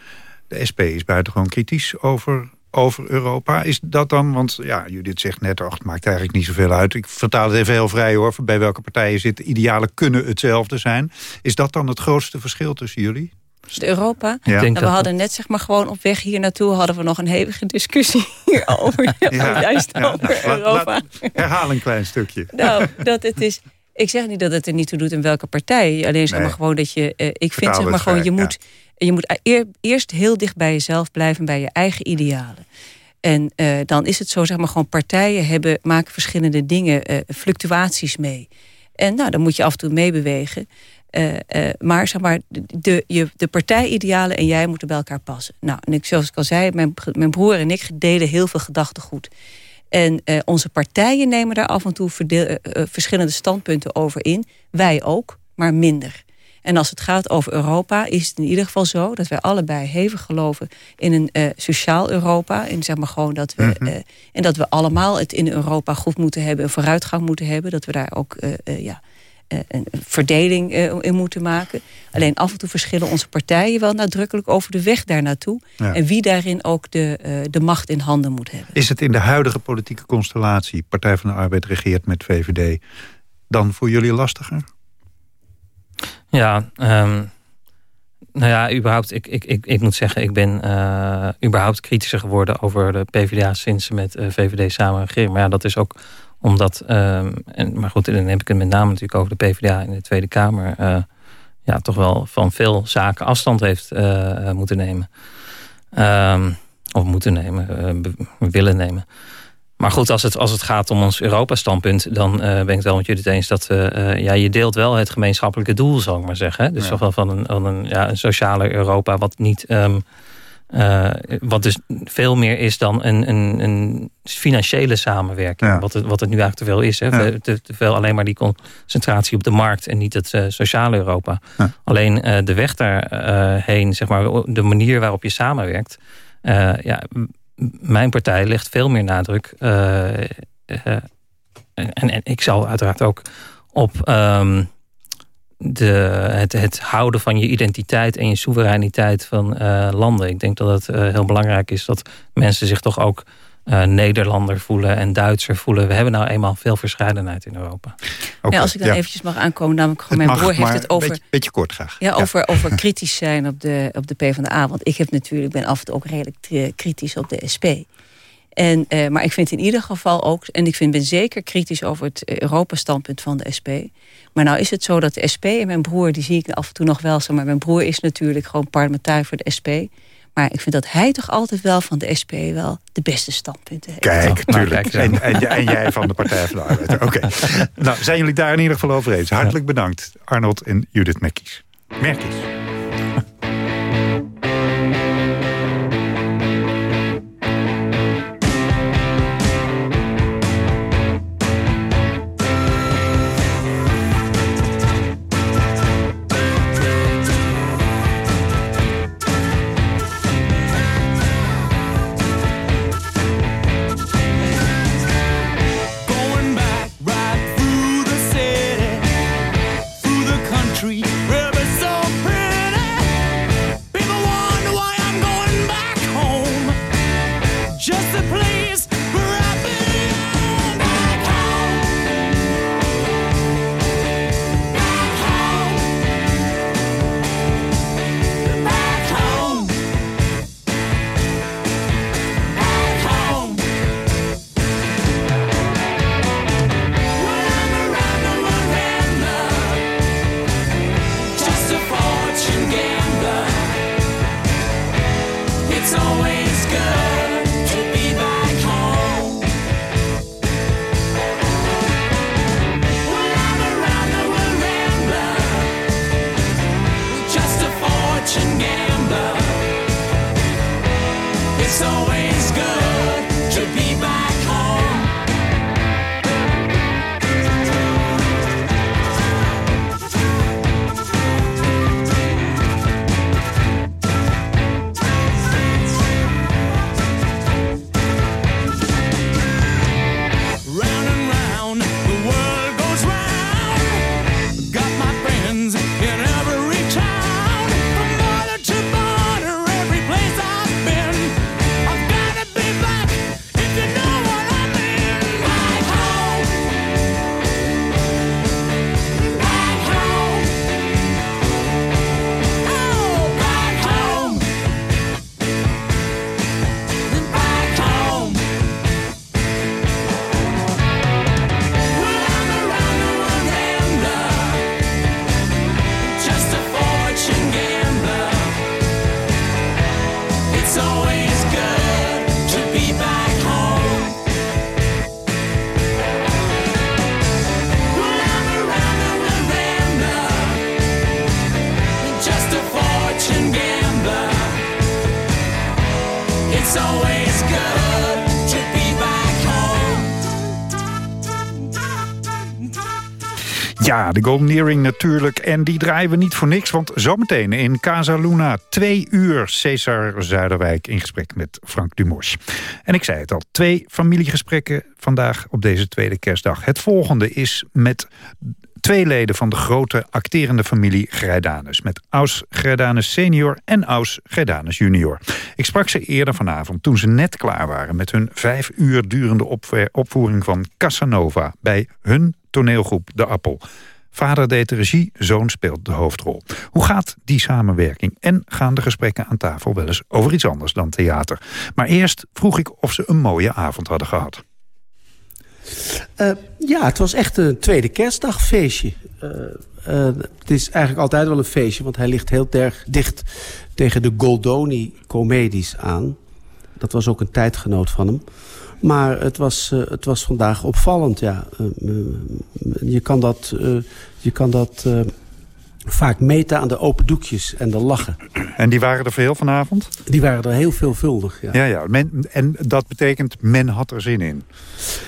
S9: De SP is buitengewoon kritisch over, over Europa. Is dat dan, want ja, Judith zegt net, ach, het maakt eigenlijk niet zoveel uit. Ik vertaal het even heel vrij hoor, bij welke partijen zit. Idealen kunnen hetzelfde zijn. Is dat dan het grootste verschil tussen jullie?
S21: Dus Europa.
S9: Ja.
S21: En we hadden net zeg maar gewoon op weg hier naartoe... hadden we nog een hevige discussie hierover.
S9: Ja.
S21: Juist
S9: Ja,
S21: over
S9: nou,
S21: Europa.
S9: laat- herhaal een klein stukje.
S21: Nou, dat het is... Ik zeg niet dat het er niet toe doet in welke partij. Alleen zeg
S9: Nee.
S21: maar gewoon dat je... eh, ik vind zeg maar gewoon, je
S9: ja.
S21: Je moet eer- eerst heel dicht bij jezelf blijven... bij je eigen idealen. En eh, dan is het zo, zeg maar gewoon partijen hebben, maken verschillende dingen, eh, fluctuaties mee. En nou, dan moet je af en toe meebewegen. Eh, maar zeg maar, de, de partijidealen en jij moeten bij elkaar passen. Nou, en ik, zoals ik al zei, mijn, mijn broer en ik delen heel veel gedachtegoed. En onze partijen nemen daar af en toe verschillende standpunten over in. Wij ook, maar minder. En als het gaat over Europa, is het in ieder geval zo dat wij allebei hevig geloven in een eh, sociaal Europa. In zeg maar gewoon dat we.
S9: Mhm.
S21: eh, en dat we allemaal het in Europa goed moeten hebben, een vooruitgang moeten hebben. Dat we daar ook eh, ja, een verdeling in moeten maken. Alleen af en toe verschillen onze partijen wel nadrukkelijk over de weg daar naartoe.
S9: Ja.
S21: En wie daarin ook de, de macht in handen moet hebben.
S9: Is het in de huidige politieke constellatie... Partij van de Arbeid regeert met VVD... dan voor jullie lastiger?
S22: Ja, um, nou ja, überhaupt, ik, ik, ik, ik moet zeggen, ik ben uh, überhaupt kritischer geworden over de PvdA sinds ze met uh, VVD samen regeren. Maar ja, dat is ook omdat, um, en, maar goed, dan heb ik het met name natuurlijk over de PvdA in de Tweede Kamer, uh, ja, toch wel van veel zaken afstand heeft moeten nemen. Um, of moeten nemen, willen nemen. Maar goed, als het, als het gaat om ons Europa-standpunt... dan uh, ben ik het wel met jullie het eens dat uh, ja, je deelt wel het gemeenschappelijke doel, zal ik maar zeggen. Hè? Dus
S9: Ja.
S22: toch wel van een, van een, ja, een sociale Europa... wat niet, um, eh, wat dus veel meer is dan een, een, een financiële samenwerking. Wat, het, wat het nu eigenlijk te veel is. Hè? Te, te, veel alleen maar die concentratie op de markt en niet het uh, sociale Europa. Alleen uh, de weg daarheen, zeg maar, de manier waarop je samenwerkt. ja, mijn partij legt veel meer nadruk. En, en, ik zal uiteraard ook op. Um, de, het, het, houden van je identiteit en je soevereiniteit van uh, landen. Ik denk dat het heel belangrijk is dat mensen zich toch ook uh, Nederlander voelen en Duitser voelen. We hebben nou eenmaal veel verscheidenheid in Europa.
S21: Okay, ja, als ik dan ja. eventjes mag aankomen, namelijk gewoon mijn broer heeft het over...
S9: Beetje, beetje kort graag.
S21: Ja, over, over kritisch zijn op de, op de PvdA. Want ik heb natuurlijk, ben af en toe ook redelijk kritisch op de SP. En, uh, maar ik vind in ieder geval ook, en ik vind, ben zeker kritisch over het Europa-standpunt van de SP. Maar nou is het zo dat de SP en mijn broer, die zie ik af en toe nog wel zo. Maar mijn broer is natuurlijk gewoon parlementariër voor de SP. Maar ik vind dat hij toch altijd wel van de SP wel de beste standpunten heeft.
S9: Kijk, tuurlijk. En, en, en, jij van de Partij van de Arbeid. Oké. Okay. Nou, zijn jullie daar in ieder geval over eens. Hartelijk bedankt, Arnold en Judith Mekkies. Merkies. Ja, de Golden Earring natuurlijk. En die draaien we niet voor niks, want zometeen in Casa Luna... twee uur Cesar Zuiderwijk in gesprek met Frank Dumos. En ik zei het al, twee familiegesprekken vandaag op deze tweede kerstdag. Het volgende is met twee leden van de grote acterende familie Grijdanus... met Aus Grijdanus senior en Aus Grijdanus junior. Ik sprak ze eerder vanavond toen ze net klaar waren... met hun vijf uur durende opvoering van Casanova... bij hun toneelgroep De Appel. Vader deed de regie, zoon speelt de hoofdrol. Hoe gaat die samenwerking? En gaan de gesprekken aan tafel wel eens over iets anders dan theater? Maar eerst vroeg ik of ze een mooie avond hadden gehad.
S23: Uh, ja, het was echt een tweede kerstdagfeestje. Uh, het is eigenlijk altijd wel een feestje, want hij ligt heel erg dicht tegen de Goldoni-comedies aan. Dat was ook een tijdgenoot van hem. Maar het was, uh, het was vandaag opvallend, ja. Uh, je kan dat, je kan dat vaak meten aan de open doekjes en de lachen.
S9: En die waren er veel vanavond?
S23: Die waren er heel veelvuldig, ja.
S9: Ja, ja. Men, en dat betekent, men had er zin in.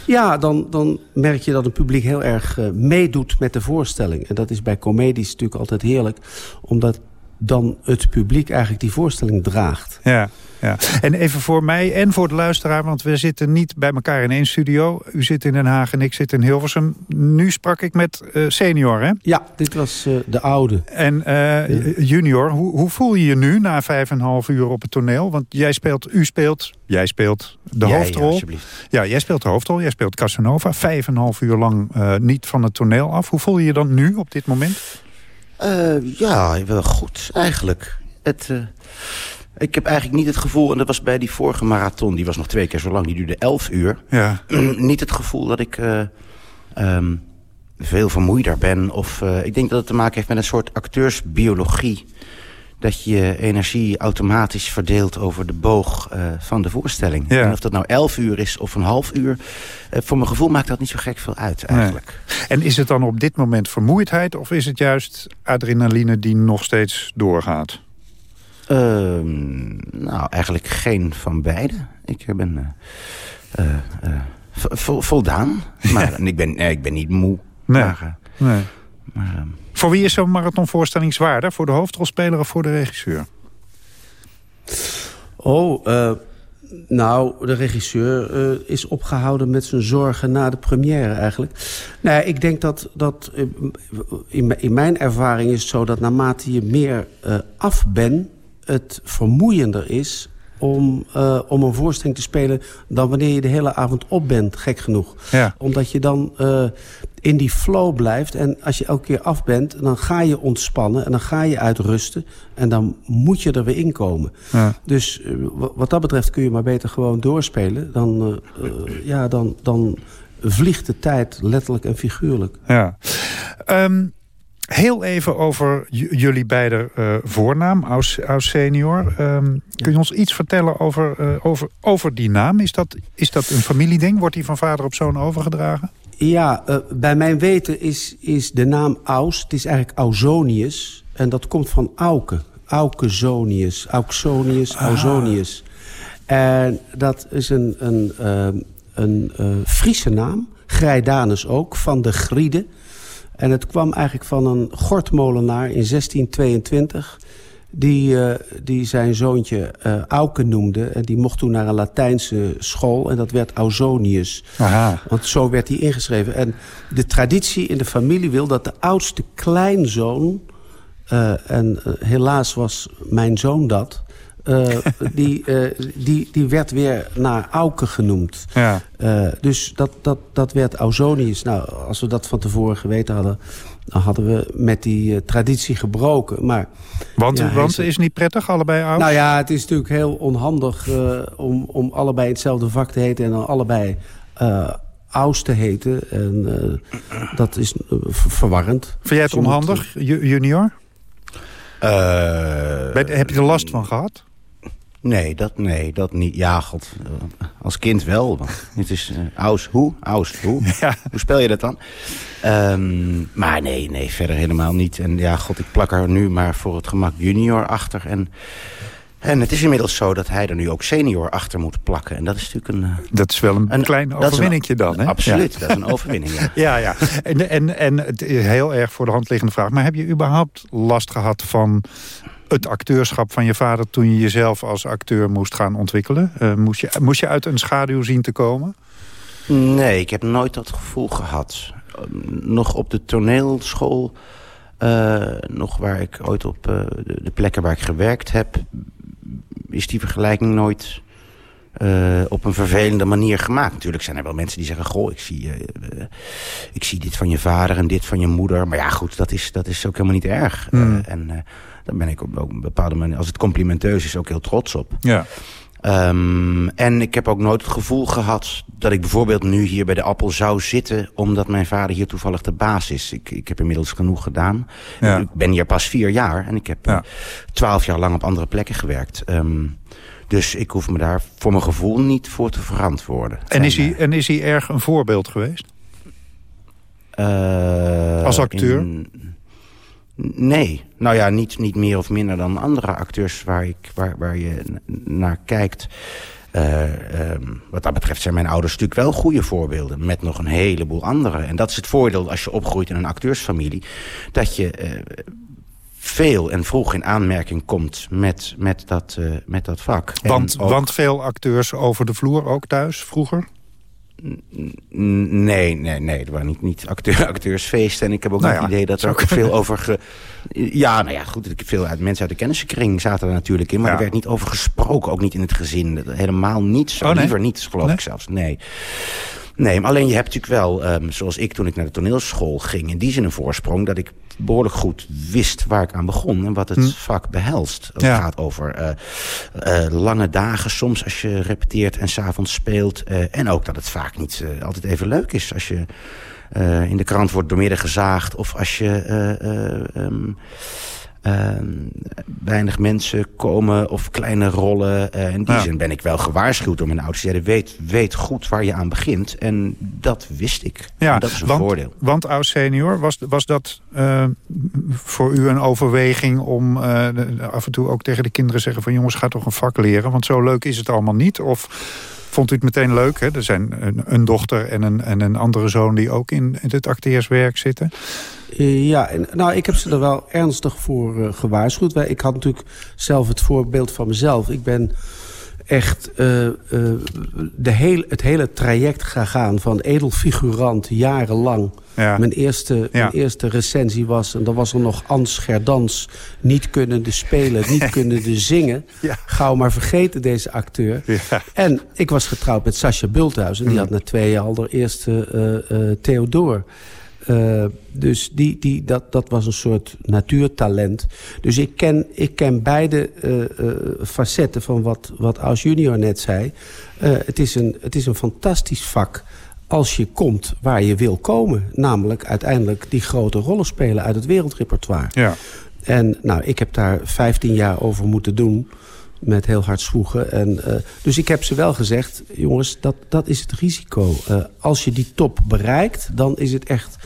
S23: Ja, dan, dan merk je dat het publiek heel erg meedoet met de voorstelling. En dat is bij comedies natuurlijk altijd heerlijk. Omdat dan het publiek eigenlijk die voorstelling draagt.
S9: Ja, ja. En even voor mij en voor de luisteraar, want we zitten niet bij elkaar in één studio. U zit in Den Haag en ik zit in Hilversum. Nu sprak ik met uh, senior, hè?
S23: Ja, dit was uh, de oude.
S9: En uh, junior, hoe, hoe voel je je nu na vijf en een half uur op het toneel? Want jij speelt, u speelt, jij speelt de hoofdrol.
S24: Ja, alsjeblieft.
S9: ja, jij speelt de hoofdrol, jij speelt Casanova. Vijf en een half uur lang niet van het toneel af. Hoe voel je je dan nu op dit moment?
S24: Uh, ja, wel goed, eigenlijk. Het, uh, ik heb eigenlijk niet het gevoel, en dat was bij die vorige marathon... die was nog twee keer zo lang, die duurde elf uur.
S9: Ja.
S24: niet het gevoel dat ik uh, um, veel vermoeider ben. Of, ik denk dat het te maken heeft met een soort acteursbiologie dat je energie automatisch verdeelt over de boog uh, van de voorstelling.
S9: Ja.
S24: En of dat nou elf uur is of een half uur... Uh, voor mijn gevoel maakt dat niet zo gek veel uit eigenlijk.
S9: Nee. En is het dan op dit moment vermoeidheid... of is het juist adrenaline die nog steeds doorgaat?
S24: Uh, nou, eigenlijk geen van beide. Ik ben uh, vo voldaan. Maar ik, ben, nee, ik ben niet moe.
S9: Nee.
S24: Maar,
S9: nee.
S24: Maar,
S9: voor wie is zo'n marathonvoorstelling zwaarder? Voor de hoofdrolspeler of voor de regisseur?
S23: Oh, uh, nou, de regisseur uh, is opgehouden met zijn zorgen na de première eigenlijk. Nou, ik denk dat, dat in, in mijn ervaring is het zo dat naarmate je meer uh, af bent... het vermoeiender is om, uh, om een voorstelling te spelen... dan wanneer je de hele avond op bent, gek genoeg.
S9: Ja.
S23: Omdat je dan uh, in die flow blijft. En als je elke keer af bent, dan ga je ontspannen... en dan ga je uitrusten en dan moet je er weer inkomen.
S9: Ja.
S23: Dus uh, wat dat betreft kun je maar beter gewoon doorspelen. Dan, ja, dan, dan vliegt de tijd letterlijk en figuurlijk.
S9: Ja. Um... Heel even over jullie beide uh, voornaam, Aus, Aus Senior. Um, kun je ons iets vertellen over, uh, over, over die naam? Is dat, is dat een familieding? Wordt die van vader op zoon overgedragen?
S23: Ja, uh, bij mijn weten is, is de naam Aus, het is eigenlijk Ausonius. En dat komt van Auke, Aukesonius, Auxonius, ah. Ausonius. En dat is een, een, een Friese naam, Grijdanus ook, van de Grieden. En het kwam eigenlijk van een gortmolenaar in 1622... die, uh, die zijn zoontje uh, Auke noemde. En die mocht toen naar een Latijnse school. En dat werd Ausonius.
S9: Aha.
S23: Want zo werd hij ingeschreven. En de traditie in de familie wil dat de oudste kleinzoon... Uh, en helaas was mijn zoon dat... Die, die, die werd weer naar Auke genoemd.
S9: Ja.
S23: Dus dat, dat, dat werd Ausonius. Nou, als we dat van tevoren geweten hadden... dan hadden we met die traditie gebroken. Maar,
S9: want
S23: ja,
S9: want is, is niet prettig, allebei oud?
S23: Nou ja, het is natuurlijk heel onhandig... om, om allebei hetzelfde vak te heten... en dan allebei Aus te heten. En dat is verwarrend.
S9: Vind jij het onhandig, junior?
S24: Uh,
S9: heb je er last van gehad?
S24: Nee, dat, nee, dat niet. Ja, god. Uh, als kind wel. Want het is uh, aus, hoe? Aus, hoe?
S9: Ja.
S24: Hoe spel je dat dan? Um, maar nee, nee, verder helemaal niet. En ja, god, ik plak er nu maar voor het gemak junior achter. En, en het is inmiddels zo dat hij er nu ook senior achter moet plakken. En dat is natuurlijk een...
S9: Dat is wel een, een klein overwinningje dan, hè?
S24: Absoluut, ja. dat is een overwinning, ja.
S9: ja, ja. En, en, en het is heel erg voor de hand liggende vraag. Maar heb je überhaupt last gehad van het acteurschap van je vader... toen je jezelf als acteur moest gaan ontwikkelen? Uh, moest, je, moest je uit een schaduw zien te komen?
S24: Nee, ik heb nooit dat gevoel gehad. Nog op de toneelschool... Uh, nog waar ik ooit op uh, de, de plekken waar ik gewerkt heb... is die vergelijking nooit... Uh, op een vervelende manier gemaakt. Natuurlijk zijn er wel mensen die zeggen... goh, ik zie, ik zie dit van je vader en dit van je moeder. Maar ja, goed, dat is, dat is ook helemaal niet erg.
S9: Mm.
S24: en daar ben ik op, op een bepaalde manier... als het complimenteus is, ook heel trots op.
S9: Ja.
S24: Um, en ik heb ook nooit het gevoel gehad... dat ik bijvoorbeeld nu hier bij de Appel zou zitten... omdat mijn vader hier toevallig de baas is. Ik, ik heb inmiddels genoeg gedaan.
S9: Ja.
S24: Ik ben hier pas vier jaar. En ik heb twaalf ja. jaar lang op andere plekken gewerkt. Um, dus ik hoef me daar voor mijn gevoel niet voor te verantwoorden.
S9: En is hij, en is hij erg een voorbeeld geweest?
S24: Uh,
S9: Als acteur?
S24: In, Nee, nou ja, niet, niet meer of minder dan andere acteurs waar, ik, waar, waar je naar kijkt. Uh, um, wat dat betreft zijn mijn ouders natuurlijk wel goede voorbeelden. Met nog een heleboel andere. En dat is het voordeel als je opgroeit in een acteursfamilie. Dat je uh, veel en vroeg in aanmerking komt met, met, dat, uh, met dat vak.
S9: Want, ook... want veel acteurs over de vloer ook thuis vroeger?
S24: Nee, nee, nee. Er waren niet, niet acteur, acteursfeesten. En ik heb ook nou ja, het idee dat er ook veel over... Ge... Ja, nou ja, goed. Veel uit, mensen uit de kennissenkring zaten er natuurlijk in. Maar ja. er werd niet over gesproken. Ook niet in het gezin. Helemaal niet zo.
S9: Oh, nee?
S24: Liever niet, geloof
S9: nee?
S24: ik zelfs. Nee. Nee, maar alleen je hebt natuurlijk wel, um, zoals ik toen ik naar de toneelschool ging... in die zin een voorsprong dat ik behoorlijk goed wist waar ik aan begon... en wat het hm. vak behelst. Het ja. gaat over uh, uh, lange dagen soms als je repeteert en s'avonds speelt. Uh, en ook dat het vaak niet altijd even leuk is als je... in de krant wordt doormidden gezaagd of als je... Um, uh, weinig mensen komen of kleine rollen. Uh, in die ja. zin ben ik wel gewaarschuwd door mijn ouders. Weet, weet goed waar je aan begint. En dat wist ik.
S9: Ja,
S24: en dat is een
S9: want,
S24: voordeel.
S9: Want oud senior, was, was dat uh, voor u een overweging... om uh, af en toe ook tegen de kinderen zeggen van... jongens, ga toch een vak leren, want zo leuk is het allemaal niet? Of vond u het meteen leuk? Hè? Er zijn een, dochter en een, en een andere zoon... die ook in, het acteerswerk zitten.
S23: Uh, ja, nou, ik heb ze er wel ernstig voor uh, gewaarschuwd. Ik had natuurlijk zelf het voorbeeld van mezelf. Ik ben echt uh, de heel, het hele traject gegaan van edelfigurant jarenlang.
S9: Ja.
S23: Mijn, eerste, ja. mijn eerste recensie was, en dan was er nog Ans Gerdans... niet kunnende spelen, niet kunnende zingen.
S9: Ja.
S23: Gauw maar vergeten, deze acteur. En ik was getrouwd met Sascha Bulthuis. En die mm. had na twee jaar al de eerste uh, Theodor. Uh, dus die, die, dat, dat was een soort natuurtalent. Dus ik ken, ik ken beide uh, uh, facetten van wat, wat Aus Junior net zei. het, is een, het is een fantastisch vak als je komt waar je wil komen. Namelijk uiteindelijk die grote rollen spelen uit het wereldrepertoire.
S9: Ja.
S23: En nou, ik heb daar 15 jaar over moeten doen met heel hard zwoegen. En, uh, dus ik heb ze wel gezegd, jongens, dat, dat is het risico. Uh, als je die top bereikt, dan is het echt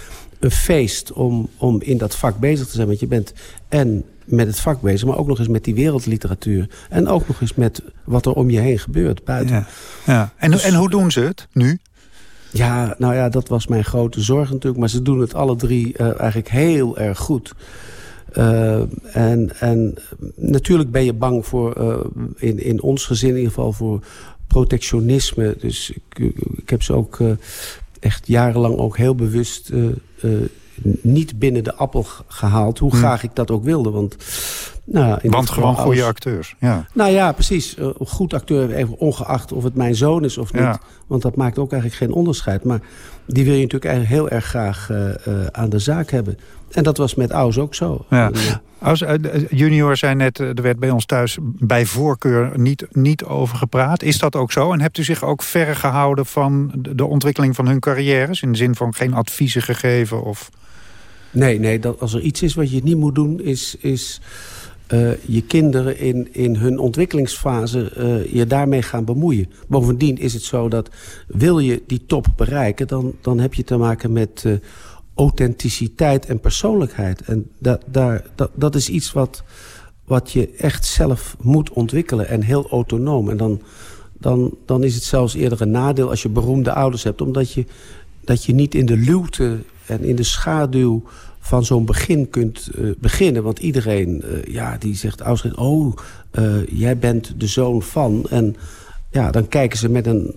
S23: een feest om, om in dat vak bezig te zijn. Want je bent en met het vak bezig, maar ook nog eens met die wereldliteratuur. En ook nog eens met wat er om je heen gebeurt buiten.
S9: Ja, ja. En, dus, en hoe doen ze het nu?
S23: Ja, nou ja, dat was mijn grote zorg natuurlijk. Maar ze doen het alle drie uh, eigenlijk heel erg goed. Uh, en, en natuurlijk ben je bang voor, uh, in, in ons gezin in ieder geval, voor protectionisme. Dus ik, ik heb ze ook uh, echt jarenlang ook heel bewust niet binnen de appel gehaald. Hoe hm. graag ik dat ook wilde. Want, nou, in
S9: want gewoon goede acteurs. Ja.
S23: Nou ja, precies. Uh, goed acteur, even ongeacht of het mijn zoon is of niet.
S9: Ja.
S23: Want dat maakt ook eigenlijk geen onderscheid. Maar die wil je natuurlijk eigenlijk heel erg graag uh, uh, aan de zaak hebben. En dat was met Aus ook zo.
S9: Ja. Aus, junior zei net, er werd bij ons thuis bij voorkeur niet, niet over gepraat. Is dat ook zo? En hebt u zich ook ver gehouden van de ontwikkeling van hun carrières? In de zin van geen adviezen gegeven? Of...
S23: Nee, nee dat, als er iets is wat je niet moet doen... is, is uh, je kinderen in, in hun ontwikkelingsfase uh, je daarmee gaan bemoeien. Bovendien is het zo dat wil je die top bereiken... dan, dan heb je te maken met uh, authenticiteit en persoonlijkheid. En da, daar, dat, is iets wat, wat je echt zelf moet ontwikkelen en heel autonoom. En dan, dan, dan is het zelfs eerder een nadeel als je beroemde ouders hebt... omdat je, dat je niet in de luwte en in de schaduw van zo'n begin kunt uh, beginnen. Want iedereen uh, ja, die zegt, oh, uh, jij bent de zoon van. En ja, dan kijken ze met een,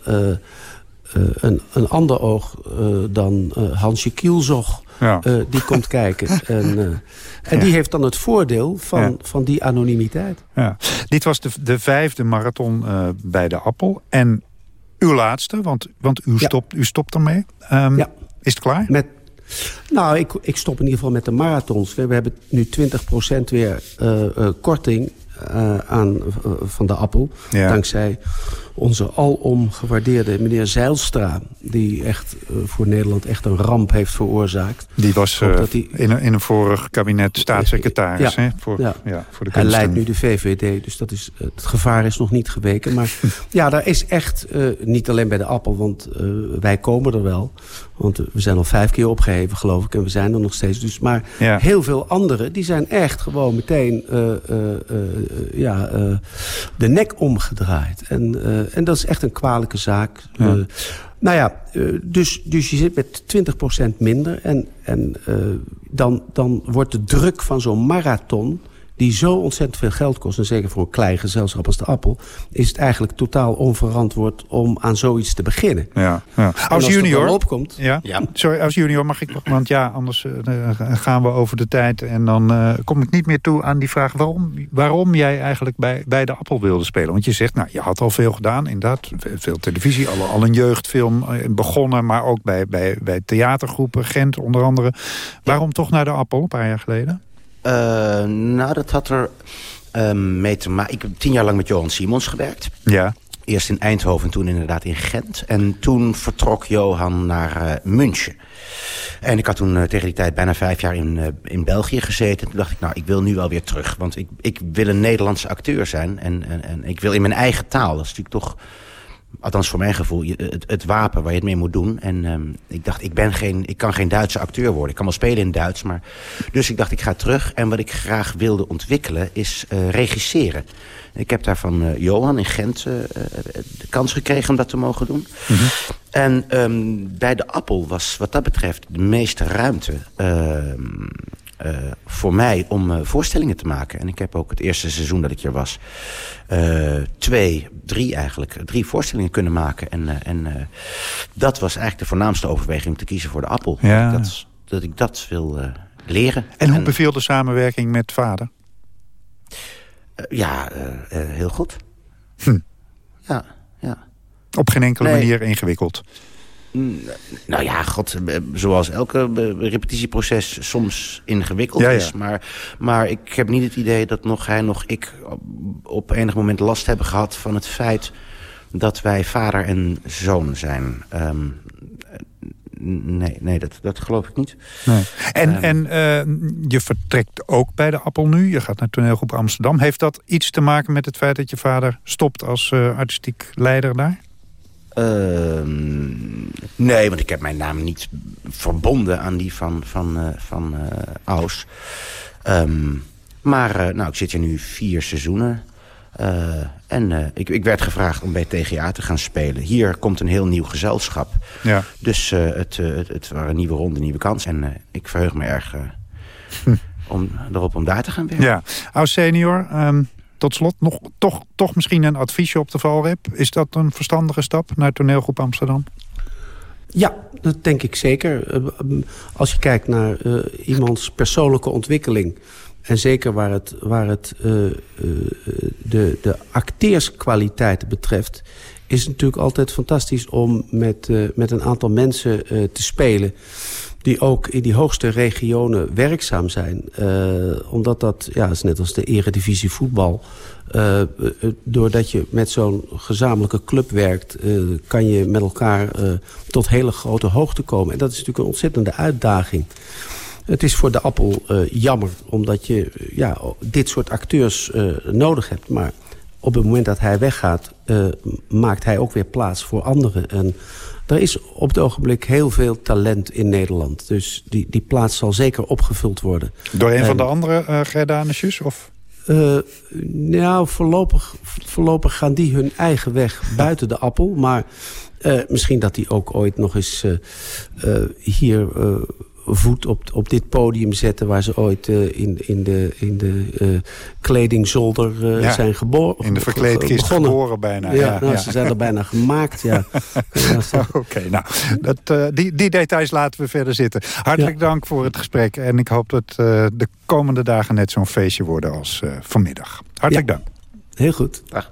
S23: een, een ander oog dan Hansje Kielzog...
S9: Ja.
S23: die komt kijken. en en ja. die heeft dan het voordeel van, ja. van die anonimiteit.
S9: Ja. Dit was de, de vijfde marathon bij de Appel. En uw laatste, want, want u, stopt, u stopt ermee. Um,
S23: ja.
S9: Is het klaar?
S23: Met nou, ik, ik stop in ieder geval met de marathons. We, we hebben nu 20% weer korting aan, van de appel. Dankzij onze alom gewaardeerde meneer Zeilstra... die echt voor Nederland echt een ramp heeft veroorzaakt.
S9: Die was die... in, een, in een vorig kabinet staatssecretaris
S23: ja.
S9: Hè? Voor,
S23: ja.
S9: Ja, voor de
S23: Hij leidt nu de VVD, dus dat is, het gevaar is nog niet geweken. Maar ja, daar is echt, niet alleen bij de appel, want wij komen er wel... Want we zijn al vijf keer opgeheven, geloof ik. En we zijn er nog steeds. Dus, maar
S9: Ja.
S23: heel veel anderen, die zijn echt gewoon meteen eh, eh, eh, ja, eh, de nek omgedraaid. En, eh, en dat is echt een kwalijke zaak.
S9: Ja.
S23: Eh, nou ja, eh, dus, dus je zit met 20% minder. En, en dan, dan wordt de druk van zo'n marathon die zo ontzettend veel geld kost... en zeker voor een klein gezelschap als de Appel... is het eigenlijk totaal onverantwoord om aan zoiets te beginnen.
S9: Ja, ja. Als junior
S23: opkomt...
S9: Ja? Sorry, als junior mag ik nog, want ja, anders eh, gaan we over de tijd. En dan eh, kom ik niet meer toe aan die vraag waarom, waarom jij eigenlijk bij, bij de Appel wilde spelen. Want je zegt, nou, je had al veel gedaan, inderdaad. Veel televisie, al, al een jeugdfilm eh, begonnen, maar ook bij, bij, bij theatergroepen, Gent onder andere. Waarom toch naar de Appel, een paar jaar geleden?
S24: Eh, nou, dat had er eh, mee te maken. Ik heb tien jaar lang met Johan Simons gewerkt.
S9: Ja.
S24: Eerst in Eindhoven, toen inderdaad in Gent. En toen vertrok Johan naar eh, München. En ik had toen eh, tegen die tijd bijna vijf jaar in, in België gezeten. Toen dacht ik, nou, ik wil nu wel weer terug. Want ik, ik wil een Nederlandse acteur zijn. En, en, en ik wil in mijn eigen taal. Dat is natuurlijk toch, althans voor mijn gevoel, het, het wapen waar je het mee moet doen. En ehm, ik dacht, ik, ben geen, ik kan geen Duitse acteur worden. Ik kan wel spelen in Duits. Maar... Dus ik dacht, ik ga terug. En wat ik graag wilde ontwikkelen is eh, regisseren. Ik heb daar van eh, Johan in Gent eh, de kans gekregen om dat te mogen doen. En ehm, bij de Appel was wat dat betreft de meeste ruimte eh, voor mij om eh, voorstellingen te maken. En ik heb ook het eerste seizoen dat ik hier was... eh, twee, drie eigenlijk, drie voorstellingen kunnen maken. En, en dat was eigenlijk de voornaamste overweging om te kiezen voor de Appel.
S9: Ja.
S24: Dat, ik dat, dat ik dat wil leren.
S9: En hoe beviel de samenwerking met vader?
S24: Ja, heel goed. Ja, ja.
S9: Op geen enkele
S24: Nee.
S9: manier ingewikkeld.
S24: Nou ja, god, eh, zoals elke eh, repetitieproces soms ingewikkeld
S9: Ja, ja.
S24: is. Maar, maar ik heb niet het idee dat nog hij nog ik op- enig moment last hebben gehad van het feit dat wij vader en zoon zijn. Ehm, eh, nee, nee dat, dat geloof ik niet.
S9: Nee. En,
S24: Ehm.
S9: en eh, je vertrekt ook bij de Appel nu. Je gaat naar toneelgroep Amsterdam. Heeft dat iets te maken met het feit dat je vader stopt als eh, artistiek leider daar?
S24: Ehm, nee, want ik heb mijn naam niet verbonden aan die van, van, eh, van eh, Aus. Ehm, maar eh, nou, ik zit hier nu vier seizoenen. En ik, ik werd gevraagd om bij TGA te gaan spelen. Hier komt een heel nieuw gezelschap.
S9: Ja.
S24: Dus het, het, het waren een nieuwe ronde, nieuwe kans. En ik verheug me erg eh, om, erop om daar te gaan werken.
S9: Ja. Oud senior, ehm, tot slot nog, toch, toch misschien een adviesje op de valrep. Is dat een verstandige stap naar toneelgroep Amsterdam?
S23: Ja, dat denk ik zeker. Eh, Als je kijkt naar eh, iemands persoonlijke ontwikkeling... en zeker waar het, waar het eh, de, de acteerskwaliteiten betreft... is het natuurlijk altijd fantastisch om met, met een aantal mensen te spelen... die ook in die hoogste regionen werkzaam zijn. Eh, omdat dat, ja, is net als de eredivisie voetbal... Eh, doordat je met zo'n gezamenlijke club werkt... kan je met elkaar tot hele grote hoogte komen. En dat is natuurlijk een ontzettende uitdaging. Het is voor de Appel jammer, omdat je ja, dit soort acteurs nodig hebt. Maar op het moment dat hij weggaat, maakt hij ook weer plaats voor anderen. En er is op het ogenblik heel veel talent in Nederland. Dus die, die plaats zal zeker opgevuld worden.
S9: Door een
S23: En-
S9: van de andere uh, Gerdanusjes? Of?
S23: Eh, nou, voorlopig, voorlopig gaan die hun eigen weg buiten de appel. Maar eh, misschien dat die ook ooit nog eens eh, eh, hier eh, voet op, op dit podium zetten... waar ze ooit eh, in, in de, in de eh, kledingzolder eh,
S9: Ja,
S23: zijn geboren.
S9: in de verkleedkist
S23: begonnen.
S9: geboren bijna,
S23: Ja,
S9: ja,
S23: nou,
S9: ja.
S23: ze zijn er bijna gemaakt, ja.
S9: Oké, nou, dat, eh, die, die details laten we verder zitten. Hartelijk dank voor het gesprek. En ik hoop dat eh, de komende dagen net zo'n feestje worden als eh, vanmiddag. Hartelijk dank.
S23: Heel goed.
S24: Dag.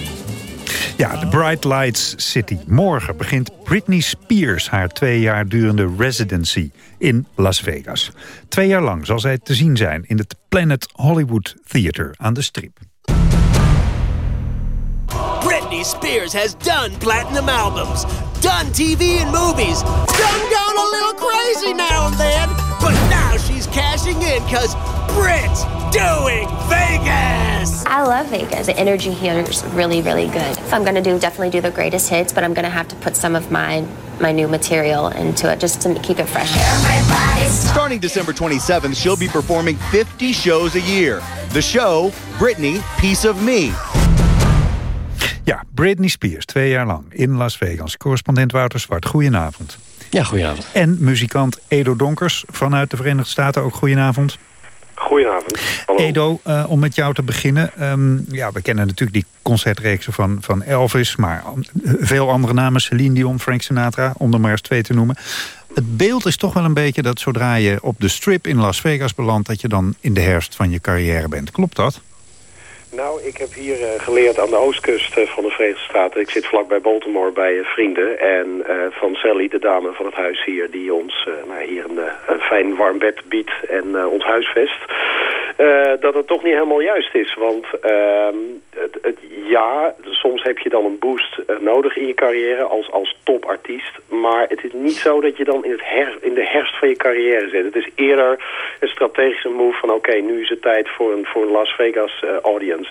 S9: Ja, de Bright Lights City. Morgen begint Britney Spears haar twee jaar durende residency in Las Vegas. Twee jaar lang zal zij te zien zijn in het Planet Hollywood Theater aan de Strip.
S25: Britney Spears has done platinum albums, done TV and movies, done gone a little crazy now and then, but now she's cashing in because Brit's doing Vegas!
S26: I love Vegas. The energy here is really, really good. If I'm gonna do, definitely do the greatest hits, but I'm gonna have to put some of my my new material into it just to keep it fresh.
S27: Starting December 27th, she'll be performing 50 shows a year. The show, Britney, Piece of Me.
S9: Ja, Britney Spears, twee jaar lang in Las Vegas. Correspondent Wouter Zwart, goedenavond.
S22: Ja, goedenavond.
S9: En muzikant Edo Donkers vanuit de Verenigde Staten, ook goedenavond.
S28: Goedenavond. Hallo.
S9: Edo, eh, om met jou te beginnen. Ehm, ja, we kennen natuurlijk die concertreeksen van, van Elvis... maar veel andere namen, Celine Dion, Frank Sinatra... om er maar eens twee te noemen. Het beeld is toch wel een beetje dat zodra je op de strip in Las Vegas belandt... dat je dan in de herfst van je carrière bent. Klopt dat?
S28: Nou, ik heb hier eh, geleerd aan de oostkust eh, van de Verenigde Staten. Ik zit vlakbij Baltimore bij eh, vrienden. En van Sally, de dame van het huis hier, die ons nou, hier een, fijn warm bed biedt en ons huisvest. dat het toch niet helemaal juist is. Want ehm, het, het, ja, soms heb je dan een boost nodig in je carrière als, als topartiest. Maar het is niet zo dat je dan in, het her, in de herfst van je carrière zit. Het is eerder een strategische move van oké, nu is het tijd voor een, voor een Las Vegas eh,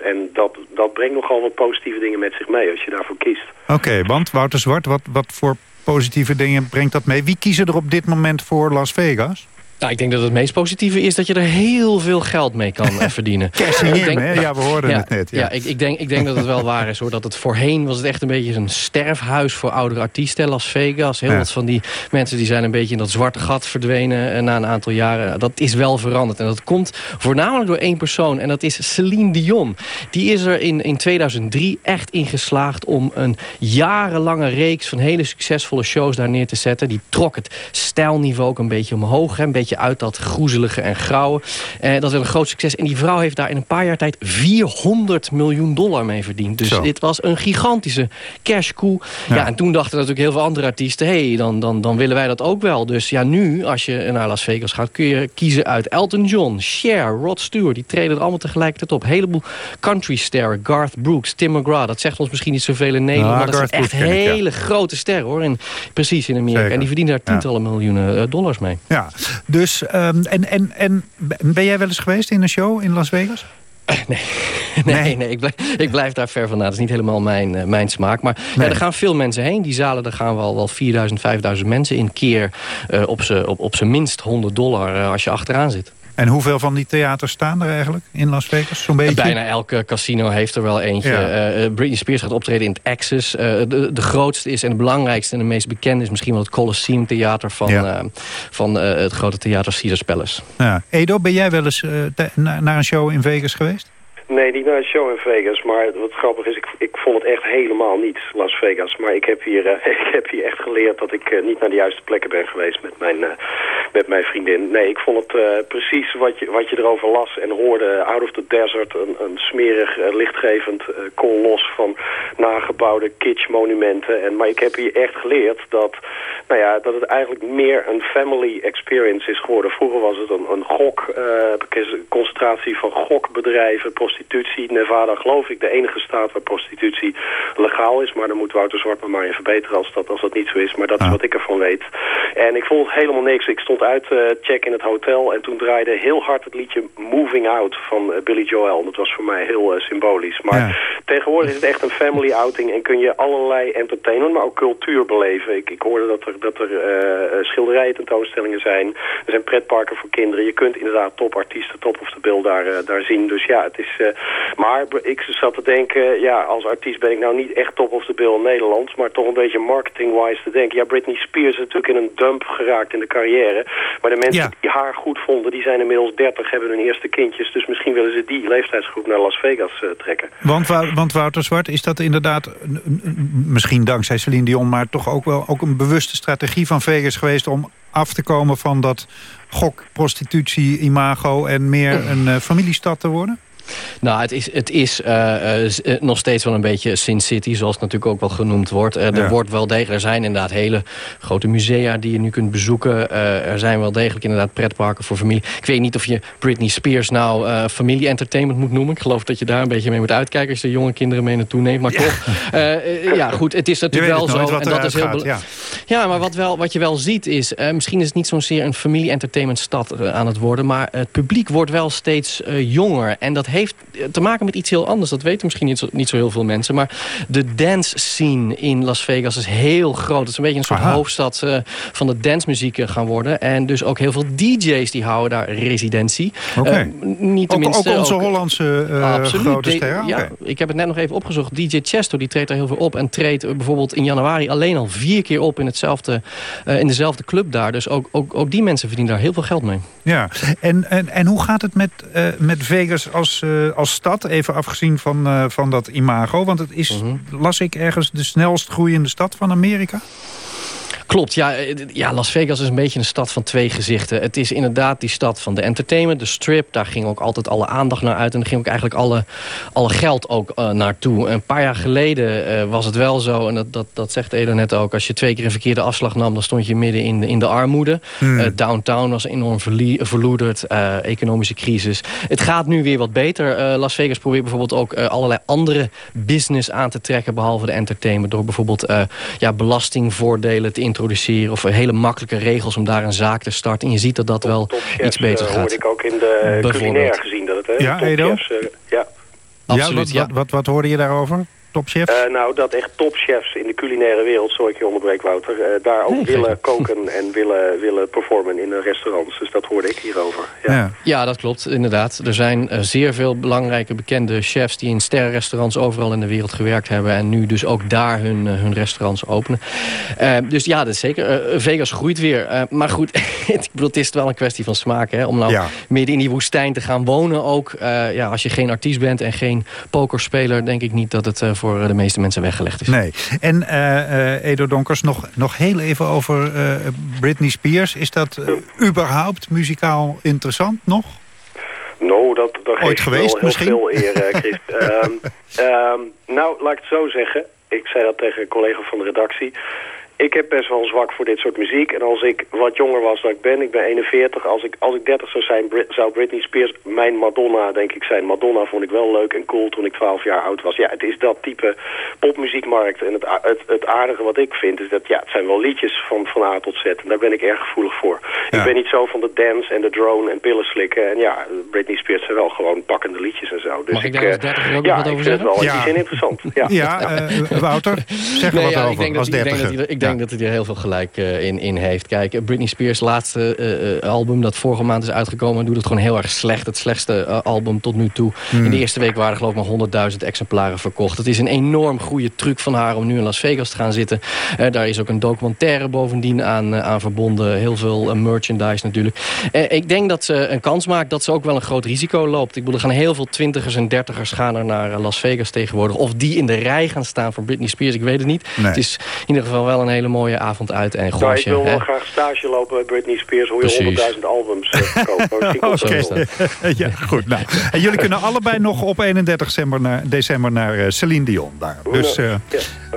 S28: En dat, dat brengt nogal wat positieve dingen met zich mee als je daarvoor kiest.
S9: Oké, want Wouter Zwart, wat, wat voor positieve dingen brengt dat mee? Wie kiezen er op dit moment voor Las Vegas?
S22: Nou, ik denk dat het meest positieve is dat je er heel veel geld mee kan eh, verdienen.
S9: Cash in
S22: Ik
S9: him, hè? Ja, we hoorden het net, ja.
S22: Ja, ik, ik, denk, ik denk dat het wel waar is hoor. Dat het voorheen was het echt een beetje een sterfhuis voor oudere artiesten. Las Vegas, heel
S9: Ja.
S22: wat van die mensen die zijn een beetje in dat zwarte gat verdwenen eh, na een aantal jaren. Dat is wel veranderd. En dat komt voornamelijk door één persoon. En dat is Celine Dion. Die is er in, in 2003 echt in geslaagd om een jarenlange reeks van hele succesvolle shows daar neer te zetten. Die trok het stijlniveau ook een beetje omhoog. Hè? Een beetje uit dat groezelige en grauwe. Eh, dat werd een groot succes. En die vrouw heeft daar in een paar jaar tijd 400 miljoen dollar mee verdiend. Dus
S9: Zo.
S22: dit was een gigantische cash coup. Ja. en toen dachten natuurlijk heel veel andere artiesten... hé, hey, dan, dan, dan willen wij dat ook wel. Dus ja, nu, als je naar Las Vegas gaat... kun je kiezen uit Elton John, Cher, Rod Stewart. Die treden er allemaal tegelijkertijd op. Een heleboel country sterren. Garth Brooks, Tim McGraw. Dat zegt ons misschien niet zoveel in Nederland...
S9: Ja,
S22: maar dat zijn echt
S9: ja.
S22: hele grote sterren, hoor. En, precies in Amerika.
S9: Zeker.
S22: En die verdienen daar tientallen miljoenen eh, dollars mee.
S9: Ja, dus ehm, en, en, en ben jij wel eens geweest in een show in Las Vegas?
S22: Nee, nee, ik, blijf, ik blijf daar ver vandaan. Dat is niet helemaal mijn, eh, mijn smaak. Maar ja, er gaan veel mensen heen. Die zalen, daar gaan wel, wel 4000, 5000 mensen in. Keer eh, op zijn op, op minst 100 dollar eh, als je achteraan zit.
S9: En hoeveel van die theaters staan er eigenlijk in Las Vegas? Zo'n beetje?
S22: Bijna elke casino heeft er wel eentje.
S9: Ja.
S22: Eh, eh, Britney Spears gaat optreden in het Access. Eh, de, de grootste is en de belangrijkste en de meest bekende... is misschien wel het Colosseum Theater van,
S9: Ja.
S22: van het grote theater Caesars Palace.
S9: Ja. Edo, ben jij wel eens naar een show in Vegas geweest?
S28: Nee, niet naar een show in Vegas. Maar wat grappig is, ik, ik vond het echt helemaal niet Las Vegas. Maar ik heb hier, eh, ik heb hier echt geleerd dat ik eh, niet naar de juiste plekken ben geweest met mijn, eh, met mijn vriendin. Nee, ik vond het precies wat je, wat je erover las en hoorde. Out of the desert, een, een smerig, lichtgevend kolos van nagebouwde kitsch-monumenten. En, maar ik heb hier echt geleerd dat, nou ja, dat het eigenlijk meer een family experience is geworden. Vroeger was het een, een gok, concentratie van gokbedrijven, prostitutie. Nevada, geloof ik, de enige staat waar prostitutie legaal is. Maar dan moet Wouter Zwart me maar in verbeteren als dat, als dat niet zo is. Maar dat is wat ik ervan weet. En ik vond helemaal niks. Ik stond uit eh check in het hotel en toen draaide heel hard het liedje Moving Out van eh, Billy Joel. Dat was voor mij heel eh, symbolisch. Maar tegenwoordig is het echt een family outing en kun je allerlei entertainment, maar ook cultuur beleven. Ik, ik hoorde dat er, dat er schilderijen tentoonstellingen zijn. Er zijn pretparken voor kinderen. Je kunt inderdaad topartiesten, top of the bill daar, daar zien. Dus ja, het is... maar ik zat te denken, ja, als artiest ben ik nou niet echt top of the bill in Nederland, maar toch een beetje marketing-wise te denken. Ja, Britney Spears is natuurlijk in een dump geraakt in de carrière. Maar de mensen die haar goed vonden, die zijn inmiddels 30, hebben hun eerste kindjes. Dus misschien willen ze die leeftijdsgroep naar Las Vegas eh, trekken.
S9: Want, want Wouter Zwart, is dat inderdaad, misschien dankzij Celine Dion... maar toch ook wel ook een bewuste strategie van Vegas geweest... om af te komen van dat gok, prostitutie, imago... en meer een eh, familiestad te worden?
S22: Nou, het is, het is eh, eh, eh, nog steeds wel een beetje Sin City, zoals het natuurlijk ook wel genoemd wordt. Er
S9: Ja.
S22: wordt wel degelijk, er zijn inderdaad hele grote musea die je nu kunt bezoeken. Er zijn wel degelijk inderdaad pretparken voor familie. Ik weet niet of je Britney Spears nou familie-entertainment moet noemen. Ik geloof dat je daar een beetje mee moet uitkijken als je jonge kinderen mee naartoe neemt. Maar toch, eh, eh, ja goed, het is natuurlijk wel zo. en dat is heel
S9: gaat, ja.
S22: ja, maar wat, wel, wat je wel ziet is... misschien is het niet zozeer een familie-entertainmentstad eh, aan het worden... maar het publiek wordt wel steeds jonger. En dat heeft eh, te maken met iets heel anders. Dat weten misschien niet zo, niet zo heel veel mensen. Maar de dance scene in Las Vegas is heel groot. Het is een beetje een soort
S9: Aha.
S22: hoofdstad eh, van de dancemuziek eh, gaan worden. En dus ook heel veel DJ's die houden daar residentie.
S9: Oké.
S22: Eh, niet
S9: Ook,
S22: tenminste,
S9: ook onze
S22: ook-
S9: Hollandse
S22: Absoluut.
S9: grote sterren?
S22: Ja, ik heb het net nog even opgezocht. DJ Chesto die treedt er heel veel op. En treedt bijvoorbeeld in januari alleen al vier keer op in, hetzelfde, in dezelfde club daar. Dus ook, ook, ook die mensen verdienen daar heel veel geld mee.
S9: Ja, en, en, en hoe gaat het met, met Vegas als, eh, als stad? Even afgezien van, eh, van dat imago. Want het is,
S22: Mhm.
S9: las ik ergens, de snelst groeiende stad van Amerika?
S22: Klopt, ja, eh, ja, Las Vegas is een beetje een stad van twee gezichten. Het is inderdaad die stad van de entertainment, de strip. Daar ging ook altijd alle aandacht naar uit. En daar ging ook eigenlijk alle, alle geld ook eh, naartoe. Een paar jaar geleden eh, was het wel zo, en dat, dat, dat zegt Edo net ook... als je twee keer een verkeerde afslag nam, dan stond je midden in de, in de armoede.
S9: Hmm.
S22: Downtown was enorm verloederd, economische crisis. Het gaat nu weer wat beter. Las Vegas probeert bijvoorbeeld ook allerlei andere business aan te trekken... behalve de entertainment, door bijvoorbeeld ja, belastingvoordelen te introduceren... of hele makkelijke regels om daar een zaak te starten. En je ziet dat dat wel iets beter
S28: Eh,
S22: gaat.
S28: hoorde ik ook in de culinair gezien dat het, hè?
S9: Ja, Edo?
S28: Eh, ja.
S22: Absoluut,
S9: ja, wat, Wat, wat, wat hoorde je daarover? Topchef?
S28: Eh, nou, dat echt topchefs in de culinaire wereld, sorry ik je onderbreek Wouter, eh, daar ook
S22: Nee, geen
S28: willen koken en willen, willen performen in de restaurants. Dus dat hoorde ik hierover. Ja.
S22: Ja. dat klopt, inderdaad. Er zijn eh, zeer veel belangrijke bekende chefs... die in sterrenrestaurants overal in de wereld gewerkt hebben... en nu dus ook daar hun, hun restaurants openen. Dus ja, dat is zeker. Vegas groeit weer. Eh, maar goed, ik bedoel, het is wel een kwestie van smaak. Hè? Om nou
S9: Ja.
S22: midden in die woestijn te gaan wonen ook. Eh, ja, als je geen artiest bent en geen pokerspeler... denk ik niet dat het eh, voor de meeste mensen weggelegd is.
S9: Nee. En eh, eh, Edo Donkers, nog, nog heel even over eh, Britney Spears. Is dat eh, überhaupt muzikaal interessant nog?
S28: Nou, dat, dat
S9: Ooit geweest
S28: wel heel
S9: misschien?
S28: veel eer, eh, Chris. Ehm, ehm, nou, laat ik het zo zeggen. Ik zei dat tegen een collega van de redactie. Ik heb best wel een zwak voor dit soort muziek. En als ik wat jonger was dan ik ben, ik ben 41. Als ik, als ik 30 zou zijn, Brit- zou Britney Spears mijn Madonna, denk ik, zijn. Madonna vond ik wel leuk en cool toen ik 12 jaar oud was. Ja, het is dat type popmuziekmarkt. En het, het, het aardige wat ik vind is dat, ja, het zijn wel liedjes van, van A tot Z. En daar ben ik erg gevoelig voor. Ik ben niet zo van de dance en de drone en pillen slikken. En ja, Britney Spears zijn wel gewoon pakkende liedjes en zo. Dus
S22: Mag ik daar als
S28: eh,
S22: dertiger ook
S28: ja,
S22: nog wat over
S28: ik vind het wel
S22: zeggen?
S28: interessant. Ja,
S9: Ja, eh, Wouter, zeg er
S22: Nee,
S9: wat
S22: ja,
S9: over
S22: ik denk
S9: als
S22: dat, ik denk dat, denk dat hij er heel veel gelijk eh, in, in heeft. Kijk, eh, Britney Spears' laatste eh, album dat vorige maand is uitgekomen... doet het gewoon heel erg slecht. Het slechtste album tot nu toe.
S9: Hmm.
S22: In de eerste week waren er geloof ik maar 100.000 exemplaren verkocht. Het is een enorm goede truc van haar om nu in Las Vegas te gaan zitten. Daar is ook een documentaire bovendien aan, aan verbonden. Heel veel merchandise natuurlijk. Ik denk dat ze een kans maakt dat ze ook wel een groot risico loopt. Ik bedoel, er gaan heel veel twintigers en dertigers gaan er naar Las Vegas tegenwoordig. Of die in de rij gaan staan voor Britney Spears, ik weet het niet.
S9: Nee.
S22: Het is in ieder geval wel een hele mooie avond uit. En als
S28: ik wil wel
S22: hè,
S28: graag stage lopen bij Britney Spears. Hoe je 100.000 albums uh, komt
S9: Oké, ja, goed. Nou. En jullie kunnen allebei nog op 31 december naar, december naar eh, Celine Dion. Daar. Dus eh,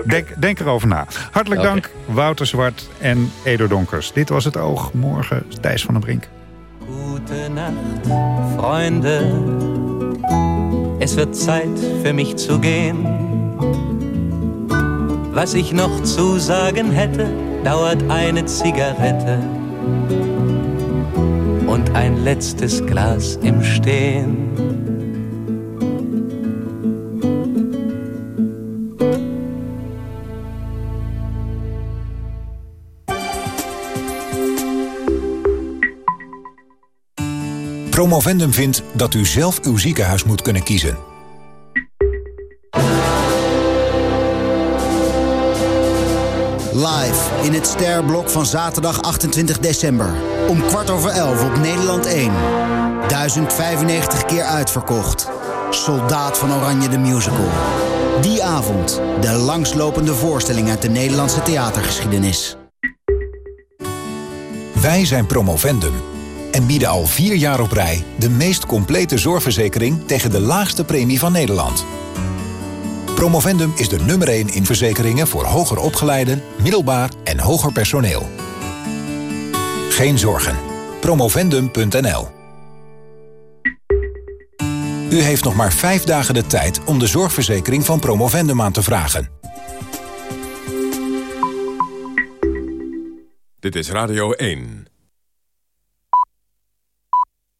S9: denk, denk erover na. Hartelijk dank, Wouter Zwart en Edo Donkers. Dit was het Oog. Morgen Thijs van den Brink.
S29: Gute Nacht, Freunde. Es wird Zeit für mich zu gehen. Was ich noch zu sagen hätte, dauert eine Zigarette und ein letztes Glas im Stehen.
S30: Promovendum vindt dat u zelf uw ziekenhuis moet kunnen kiezen.
S31: Live in het Sterblok van zaterdag 28 december. Om kwart over elf op Nederland 1. 1095 keer uitverkocht. Soldaat van Oranje de Musical. Die avond de langslopende voorstelling uit de Nederlandse theatergeschiedenis.
S30: Wij zijn Promovendum en bieden al vier jaar op rij... de meest complete zorgverzekering tegen de laagste premie van Nederland. Promovendum is de nummer 1 in verzekeringen voor hoger opgeleiden, middelbaar en hoger personeel. Geen zorgen. Promovendum.nl U heeft nog maar vijf dagen de tijd om de zorgverzekering van Promovendum aan te vragen.
S8: Dit is Radio 1.